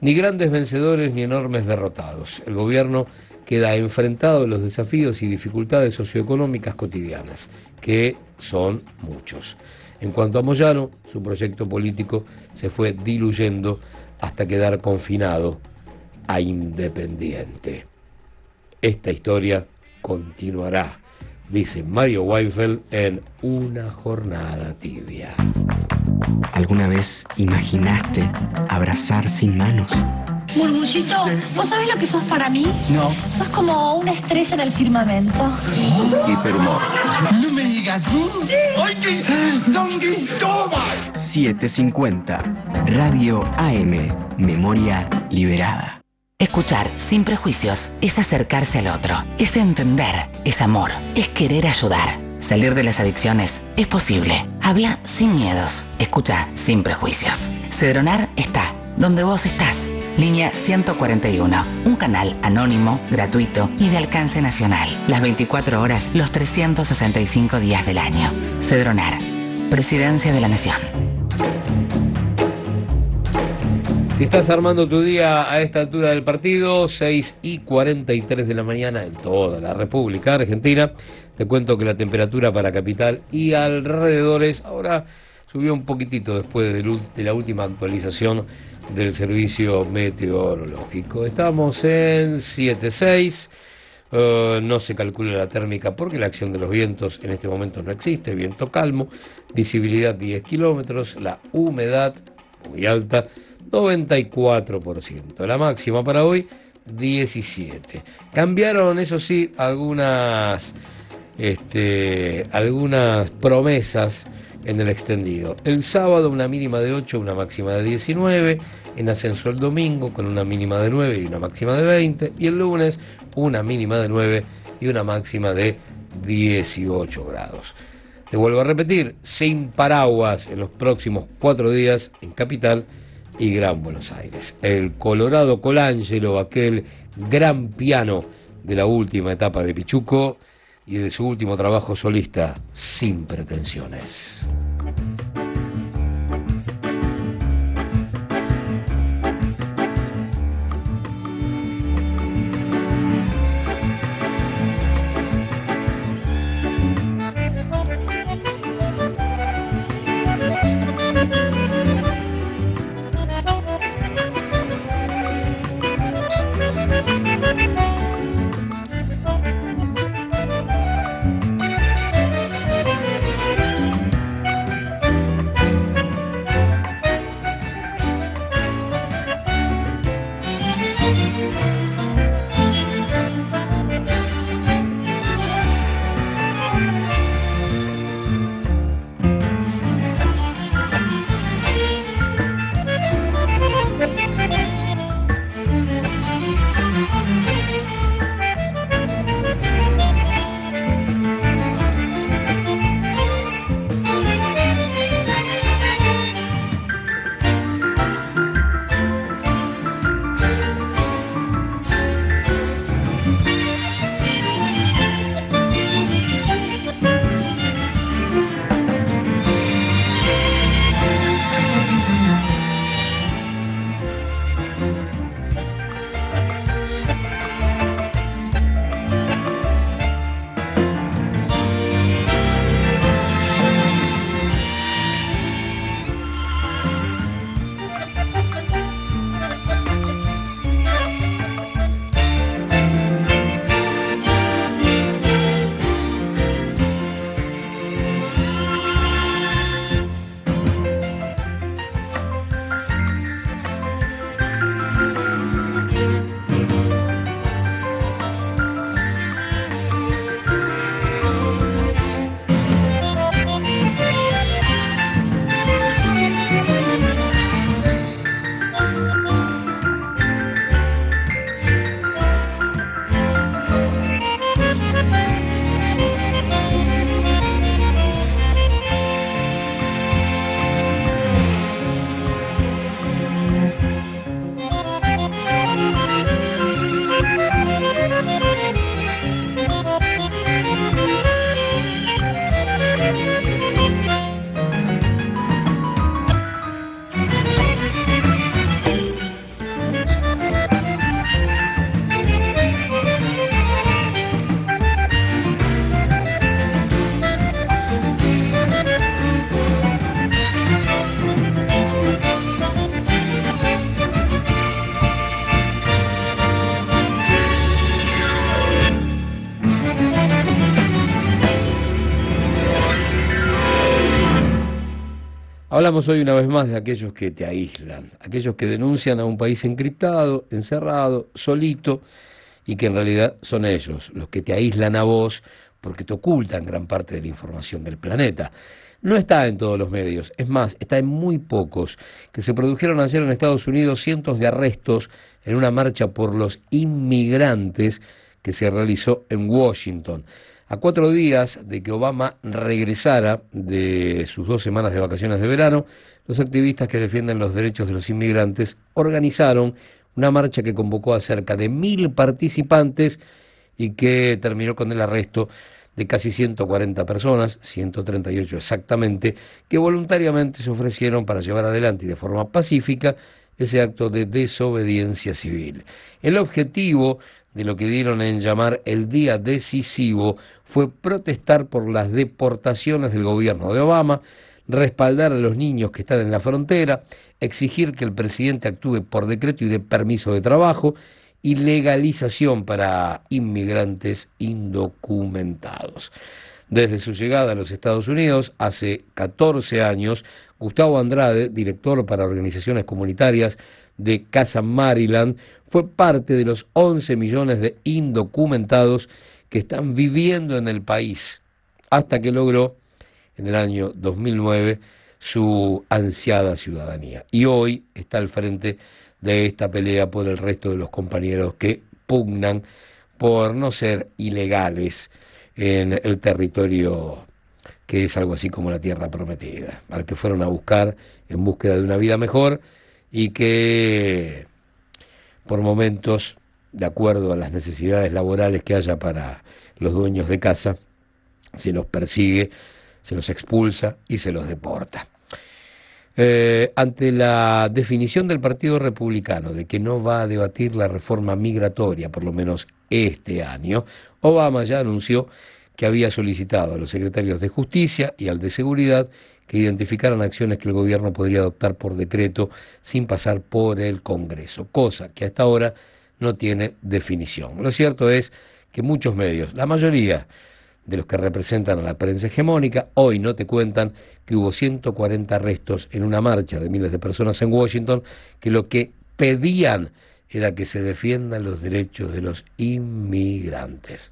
ni grandes vencedores ni enormes derrotados. El gobierno queda enfrentado a los desafíos y dificultades socioeconómicas cotidianas, que son muchos. En cuanto a Moyano, su proyecto político se fue diluyendo hasta quedar confinado a independiente. Esta historia continuará, dice Mario Weinfeld en Una jornada tibia. ¿Alguna vez imaginaste abrazar sin manos? Murmullito, ¿vos sabés lo que sos para mí? No. Sos como una estrella en el firmamento. Hiperhumor. No me digas. ¡Oye! 750. Radio AM. Memoria liberada. Escuchar sin prejuicios es acercarse al otro, es entender, es amor, es querer ayudar. Salir de las adicciones es posible. Habla sin miedos, escucha sin prejuicios. Cedronar está donde vos estás. Línea 141, un canal anónimo, gratuito y de alcance nacional. Las 24 horas, los 365 días del año. Cedronar, Presidencia de la Nación. Si estás armando tu día a esta altura del partido, 6 y 43 de la mañana en toda la República Argentina, te cuento que la temperatura para capital y alrededores ahora subió un poquitito después de, la última actualización del servicio meteorológico. Estamos en 7.6. eh, no se calcula la térmica porque la acción de los vientos en este momento no existe, viento calmo, visibilidad 10 kilómetros, la humedad muy alta, 94%. La máxima para hoy, 17. Cambiaron, eso sí, algunas, este, algunas promesas en el extendido. El sábado una mínima de 8, una máxima de 19, en ascenso el domingo con una mínima de 9 y una máxima de 20, y el lunes una mínima de 9 y una máxima de 18 grados. Te vuelvo a repetir, sin paraguas en los próximos cuatro días en Capital y Gran Buenos Aires. El Colorado Colangelo, aquel gran piano de la última etapa de Pichuco y de su último trabajo solista, Sin Pretensiones. Hablamos hoy una vez más de aquellos que te aíslan, aquellos que denuncian a un país encriptado, encerrado, solito, y que en realidad son ellos los que te aíslan a vos porque te ocultan gran parte de la información del planeta. No está en todos los medios, es más, está en muy pocos, que se produjeron ayer en Estados Unidos cientos de arrestos en una marcha por los inmigrantes que se realizó en Washington. A cuatro días de que Obama regresara de sus dos semanas de vacaciones de verano, los activistas que defienden los derechos de los inmigrantes organizaron una marcha que convocó a cerca de mil participantes y que terminó con el arresto de casi 140 personas, 138 exactamente, que voluntariamente se ofrecieron para llevar adelante y de forma pacífica ese acto de desobediencia civil. El objetivo de lo que dieron en llamar el día decisivo fue protestar por las deportaciones del gobierno de Obama, respaldar a los niños que están en la frontera, exigir que el presidente actúe por decreto y de permiso de trabajo y legalización para inmigrantes indocumentados. Desde su llegada a los Estados Unidos hace 14 años, Gustavo Andrade, director para organizaciones comunitarias de Casa Maryland, fue parte de los 11 millones de indocumentados que están viviendo en el país, hasta que logró en el año 2009 su ansiada ciudadanía. Y hoy está al frente de esta pelea por el resto de los compañeros que pugnan por no ser ilegales en el territorio que es algo así como la tierra prometida, al que fueron a buscar en búsqueda de una vida mejor y que por momentos de acuerdo a las necesidades laborales que haya para los dueños de casa, se los persigue, se los expulsa y se los deporta. Eh, ante la definición del Partido Republicano de que no va a debatir la reforma migratoria, por lo menos este año, Obama ya anunció que había solicitado a los secretarios de Justicia y al de Seguridad que identificaran acciones que el gobierno podría adoptar por decreto sin pasar por el Congreso, cosa que hasta ahora no tiene definición. Lo cierto es que muchos medios, la mayoría de los que representan a la prensa hegemónica, hoy no te cuentan que hubo 140 arrestos en una marcha de miles de personas en Washington, que lo que pedían era que se defiendan los derechos de los inmigrantes.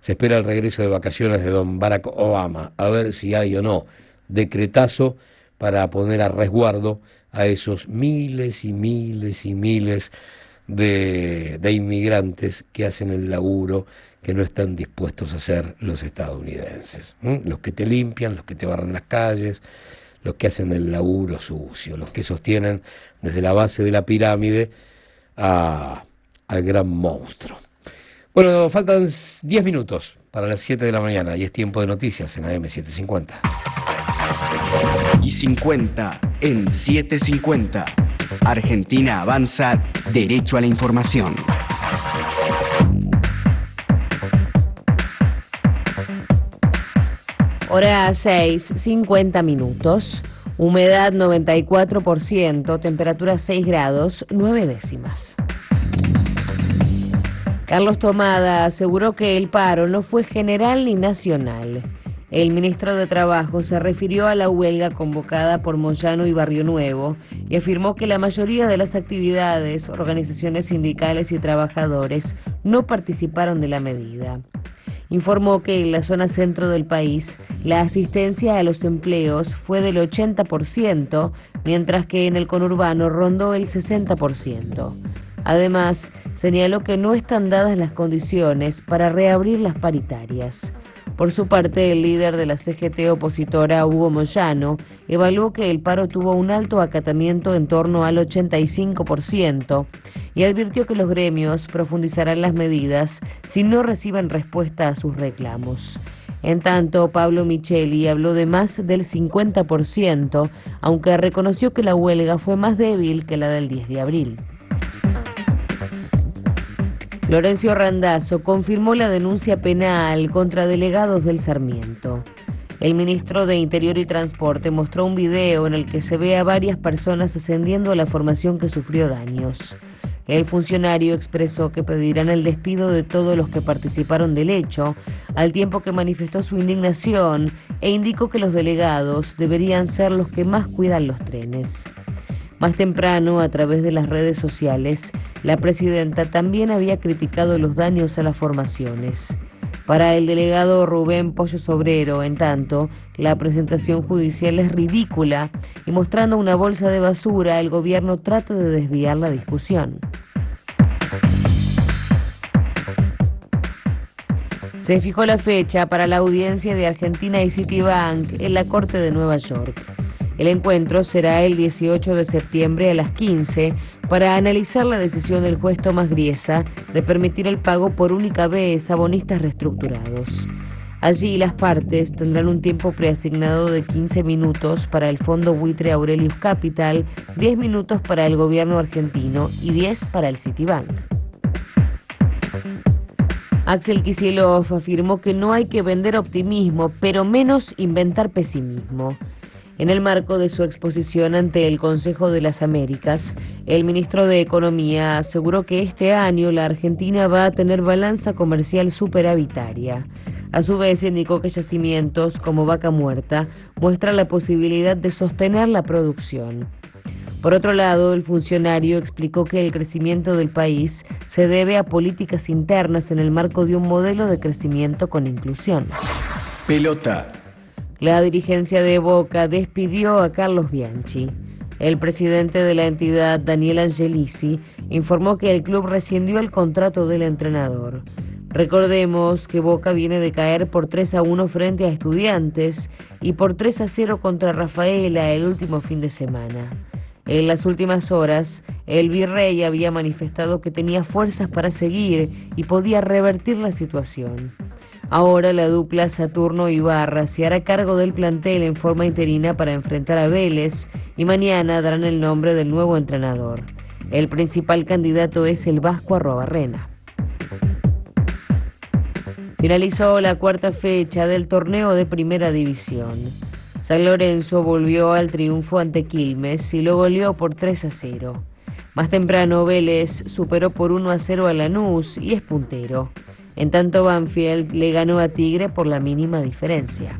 Se espera el regreso de vacaciones de don Barack Obama, a ver si hay o no decretazo para poner a resguardo a esos miles y miles y miles de, inmigrantes que hacen el laburo que no están dispuestos a hacer los estadounidenses. Los que te limpian, los que te barran las calles, los que hacen el laburo sucio, los que sostienen desde la base de la pirámide a, al gran monstruo. Bueno, faltan 10 minutos para las 7 de la mañana y es tiempo de noticias en AM750. Y 50 en 750. Argentina avanza derecho a la información. Hora 6, 50 minutos. Humedad 94%, temperatura 6 grados, 9 décimas. Carlos Tomada aseguró que el paro no fue general ni nacional. El ministro de Trabajo se refirió a la huelga convocada por Moyano y Barrio Nuevo y afirmó que la mayoría de las actividades, organizaciones sindicales y trabajadores no participaron de la medida. Informó que en la zona centro del país la asistencia a los empleos fue del 80%, mientras que en el conurbano rondó el 60%. Además, señaló que no están dadas las condiciones para reabrir las paritarias. Por su parte, el líder de la CGT opositora, Hugo Moyano, evaluó que el paro tuvo un alto acatamiento en torno al 85% y advirtió que los gremios profundizarán las medidas si no reciben respuesta a sus reclamos. En tanto, Pablo Micheli habló de más del 50%, aunque reconoció que la huelga fue más débil que la del 10 de abril. Lorenzo Randazzo confirmó la denuncia penal contra delegados del Sarmiento. El ministro de Interior y Transporte mostró un video en el que se ve a varias personas ascendiendo a la formación que sufrió daños. El funcionario expresó que pedirán el despido de todos los que participaron del hecho, al tiempo que manifestó su indignación e indicó que los delegados deberían ser los que más cuidan los trenes. Más temprano, a través de las redes sociales, la presidenta también había criticado los daños a las formaciones. Para el delegado Rubén Pollo Sobrero, en tanto, la presentación judicial es ridícula y mostrando una bolsa de basura, el gobierno trata de desviar la discusión. Se fijó la fecha para la audiencia de Argentina y Citibank en la Corte de Nueva York. El encuentro será el 18 de septiembre a las 15 para analizar la decisión del juez Tomás Griesa de permitir el pago por única vez a bonistas reestructurados. Allí las partes tendrán un tiempo preasignado de 15 minutos para el Fondo Buitre Aurelius Capital, 10 minutos para el gobierno argentino y 10 para el Citibank. Axel Kicillof afirmó que no hay que vender optimismo, pero menos inventar pesimismo. En el marco de su exposición ante el Consejo de las Américas, el ministro de Economía aseguró que este año la Argentina va a tener balanza comercial superavitaria. A su vez, indicó que yacimientos como Vaca Muerta muestran la posibilidad de sostener la producción. Por otro lado, el funcionario explicó que el crecimiento del país se debe a políticas internas en el marco de un modelo de crecimiento con inclusión. Pelota. La dirigencia de Boca despidió a Carlos Bianchi. El presidente de la entidad, Daniel Angelici, informó que el club rescindió el contrato del entrenador. Recordemos que Boca viene de caer por 3 a 1 frente a Estudiantes y por 3 a 0 contra Rafaela el último fin de semana. En las últimas horas, el virrey había manifestado que tenía fuerzas para seguir y podía revertir la situación. Ahora la dupla Saturno Ibarra se hará cargo del plantel en forma interina para enfrentar a Vélez y mañana darán el nombre del nuevo entrenador. El principal candidato es el Vasco Arrobarrena. Finalizó la cuarta fecha del torneo de Primera División. San Lorenzo volvió al triunfo ante Quilmes y lo goleó por 3 a 0. Más temprano Vélez superó por 1 a 0 a Lanús y es puntero. En tanto Banfield le ganó a Tigre por la mínima diferencia.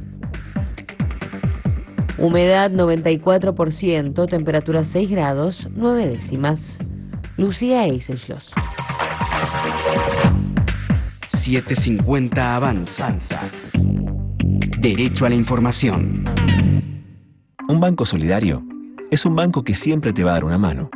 Humedad 94%, temperatura 6 grados, 9 décimas. Lucía Eiselschloss. 750 Avanza. Derecho a la información. Un banco solidario es un banco que siempre te va a dar una mano,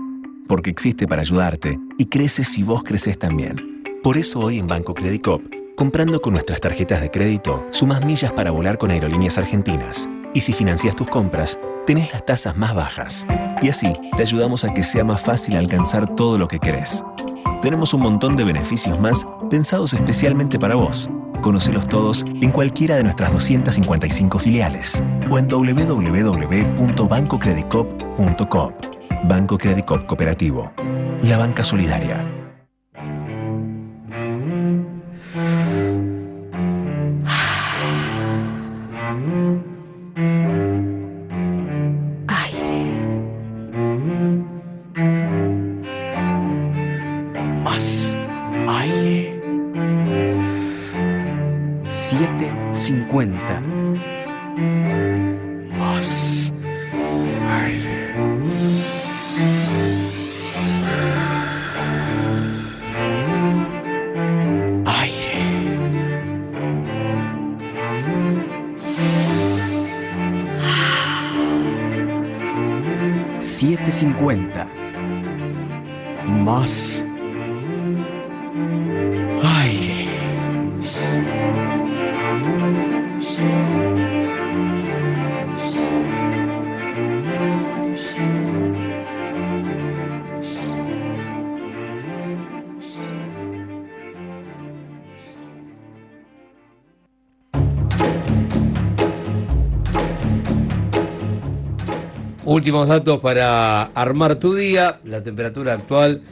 porque existe para ayudarte y crece si vos creces también. Por eso hoy en Banco Credicop, comprando con nuestras tarjetas de crédito, sumas millas para volar con aerolíneas argentinas. Y si financias tus compras, tenés las tasas más bajas. Y así te ayudamos a que sea más fácil alcanzar todo lo que querés. Tenemos un montón de beneficios más pensados especialmente para vos. Conocelos todos en cualquiera de nuestras 255 filiales o en www.bancocredicop.com. Banco Credicop Cooperativo. La banca solidaria. Últimos datos para armar tu día. La temperatura actual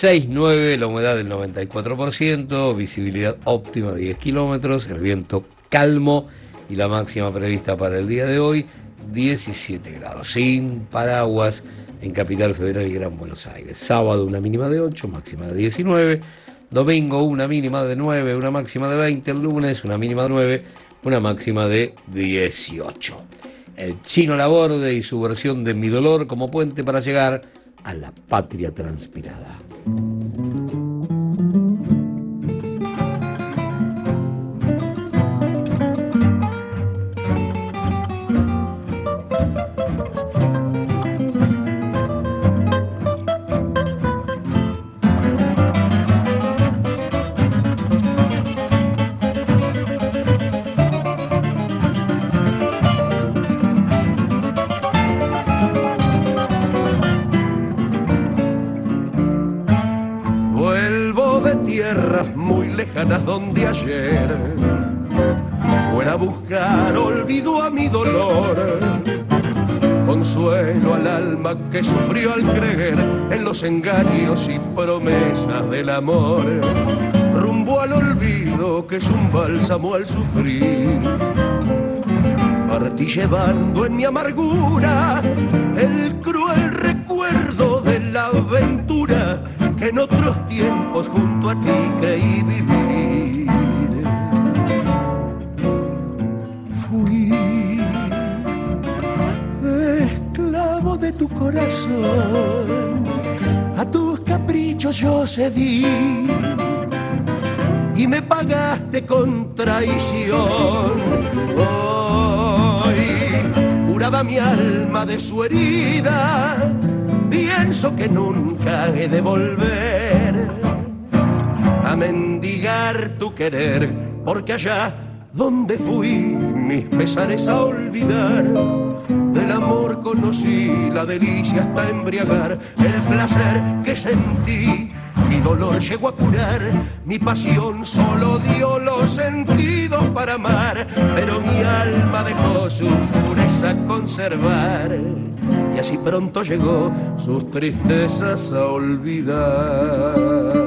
6.9, la humedad del 94%, visibilidad óptima 10 kilómetros, el viento calmo y la máxima prevista para el día de hoy 17 grados, sin paraguas en Capital Federal y Gran Buenos Aires. Sábado una mínima de 8, máxima de 19, Domingo una mínima de 9, una máxima de 20. El lunes una mínima de 9, una máxima de 18. El chino Laborde y su versión de Mi Dolor como puente para llegar a la patria transpirada. Engaños y promesas del amor, rumbo al olvido que es un bálsamo al sufrir. Partí llevando en mi amargura su herida, pienso que nunca he de volver a mendigar tu querer, porque allá donde fui mis pesares a olvidar, del amor conocí la delicia hasta embriagar, el placer que sentí, mi dolor llegó a curar, mi pasión solo dio los sentidos para amar, pero mi alma dejó su pureza conservar y pronto llegó sus tristezas a olvidar.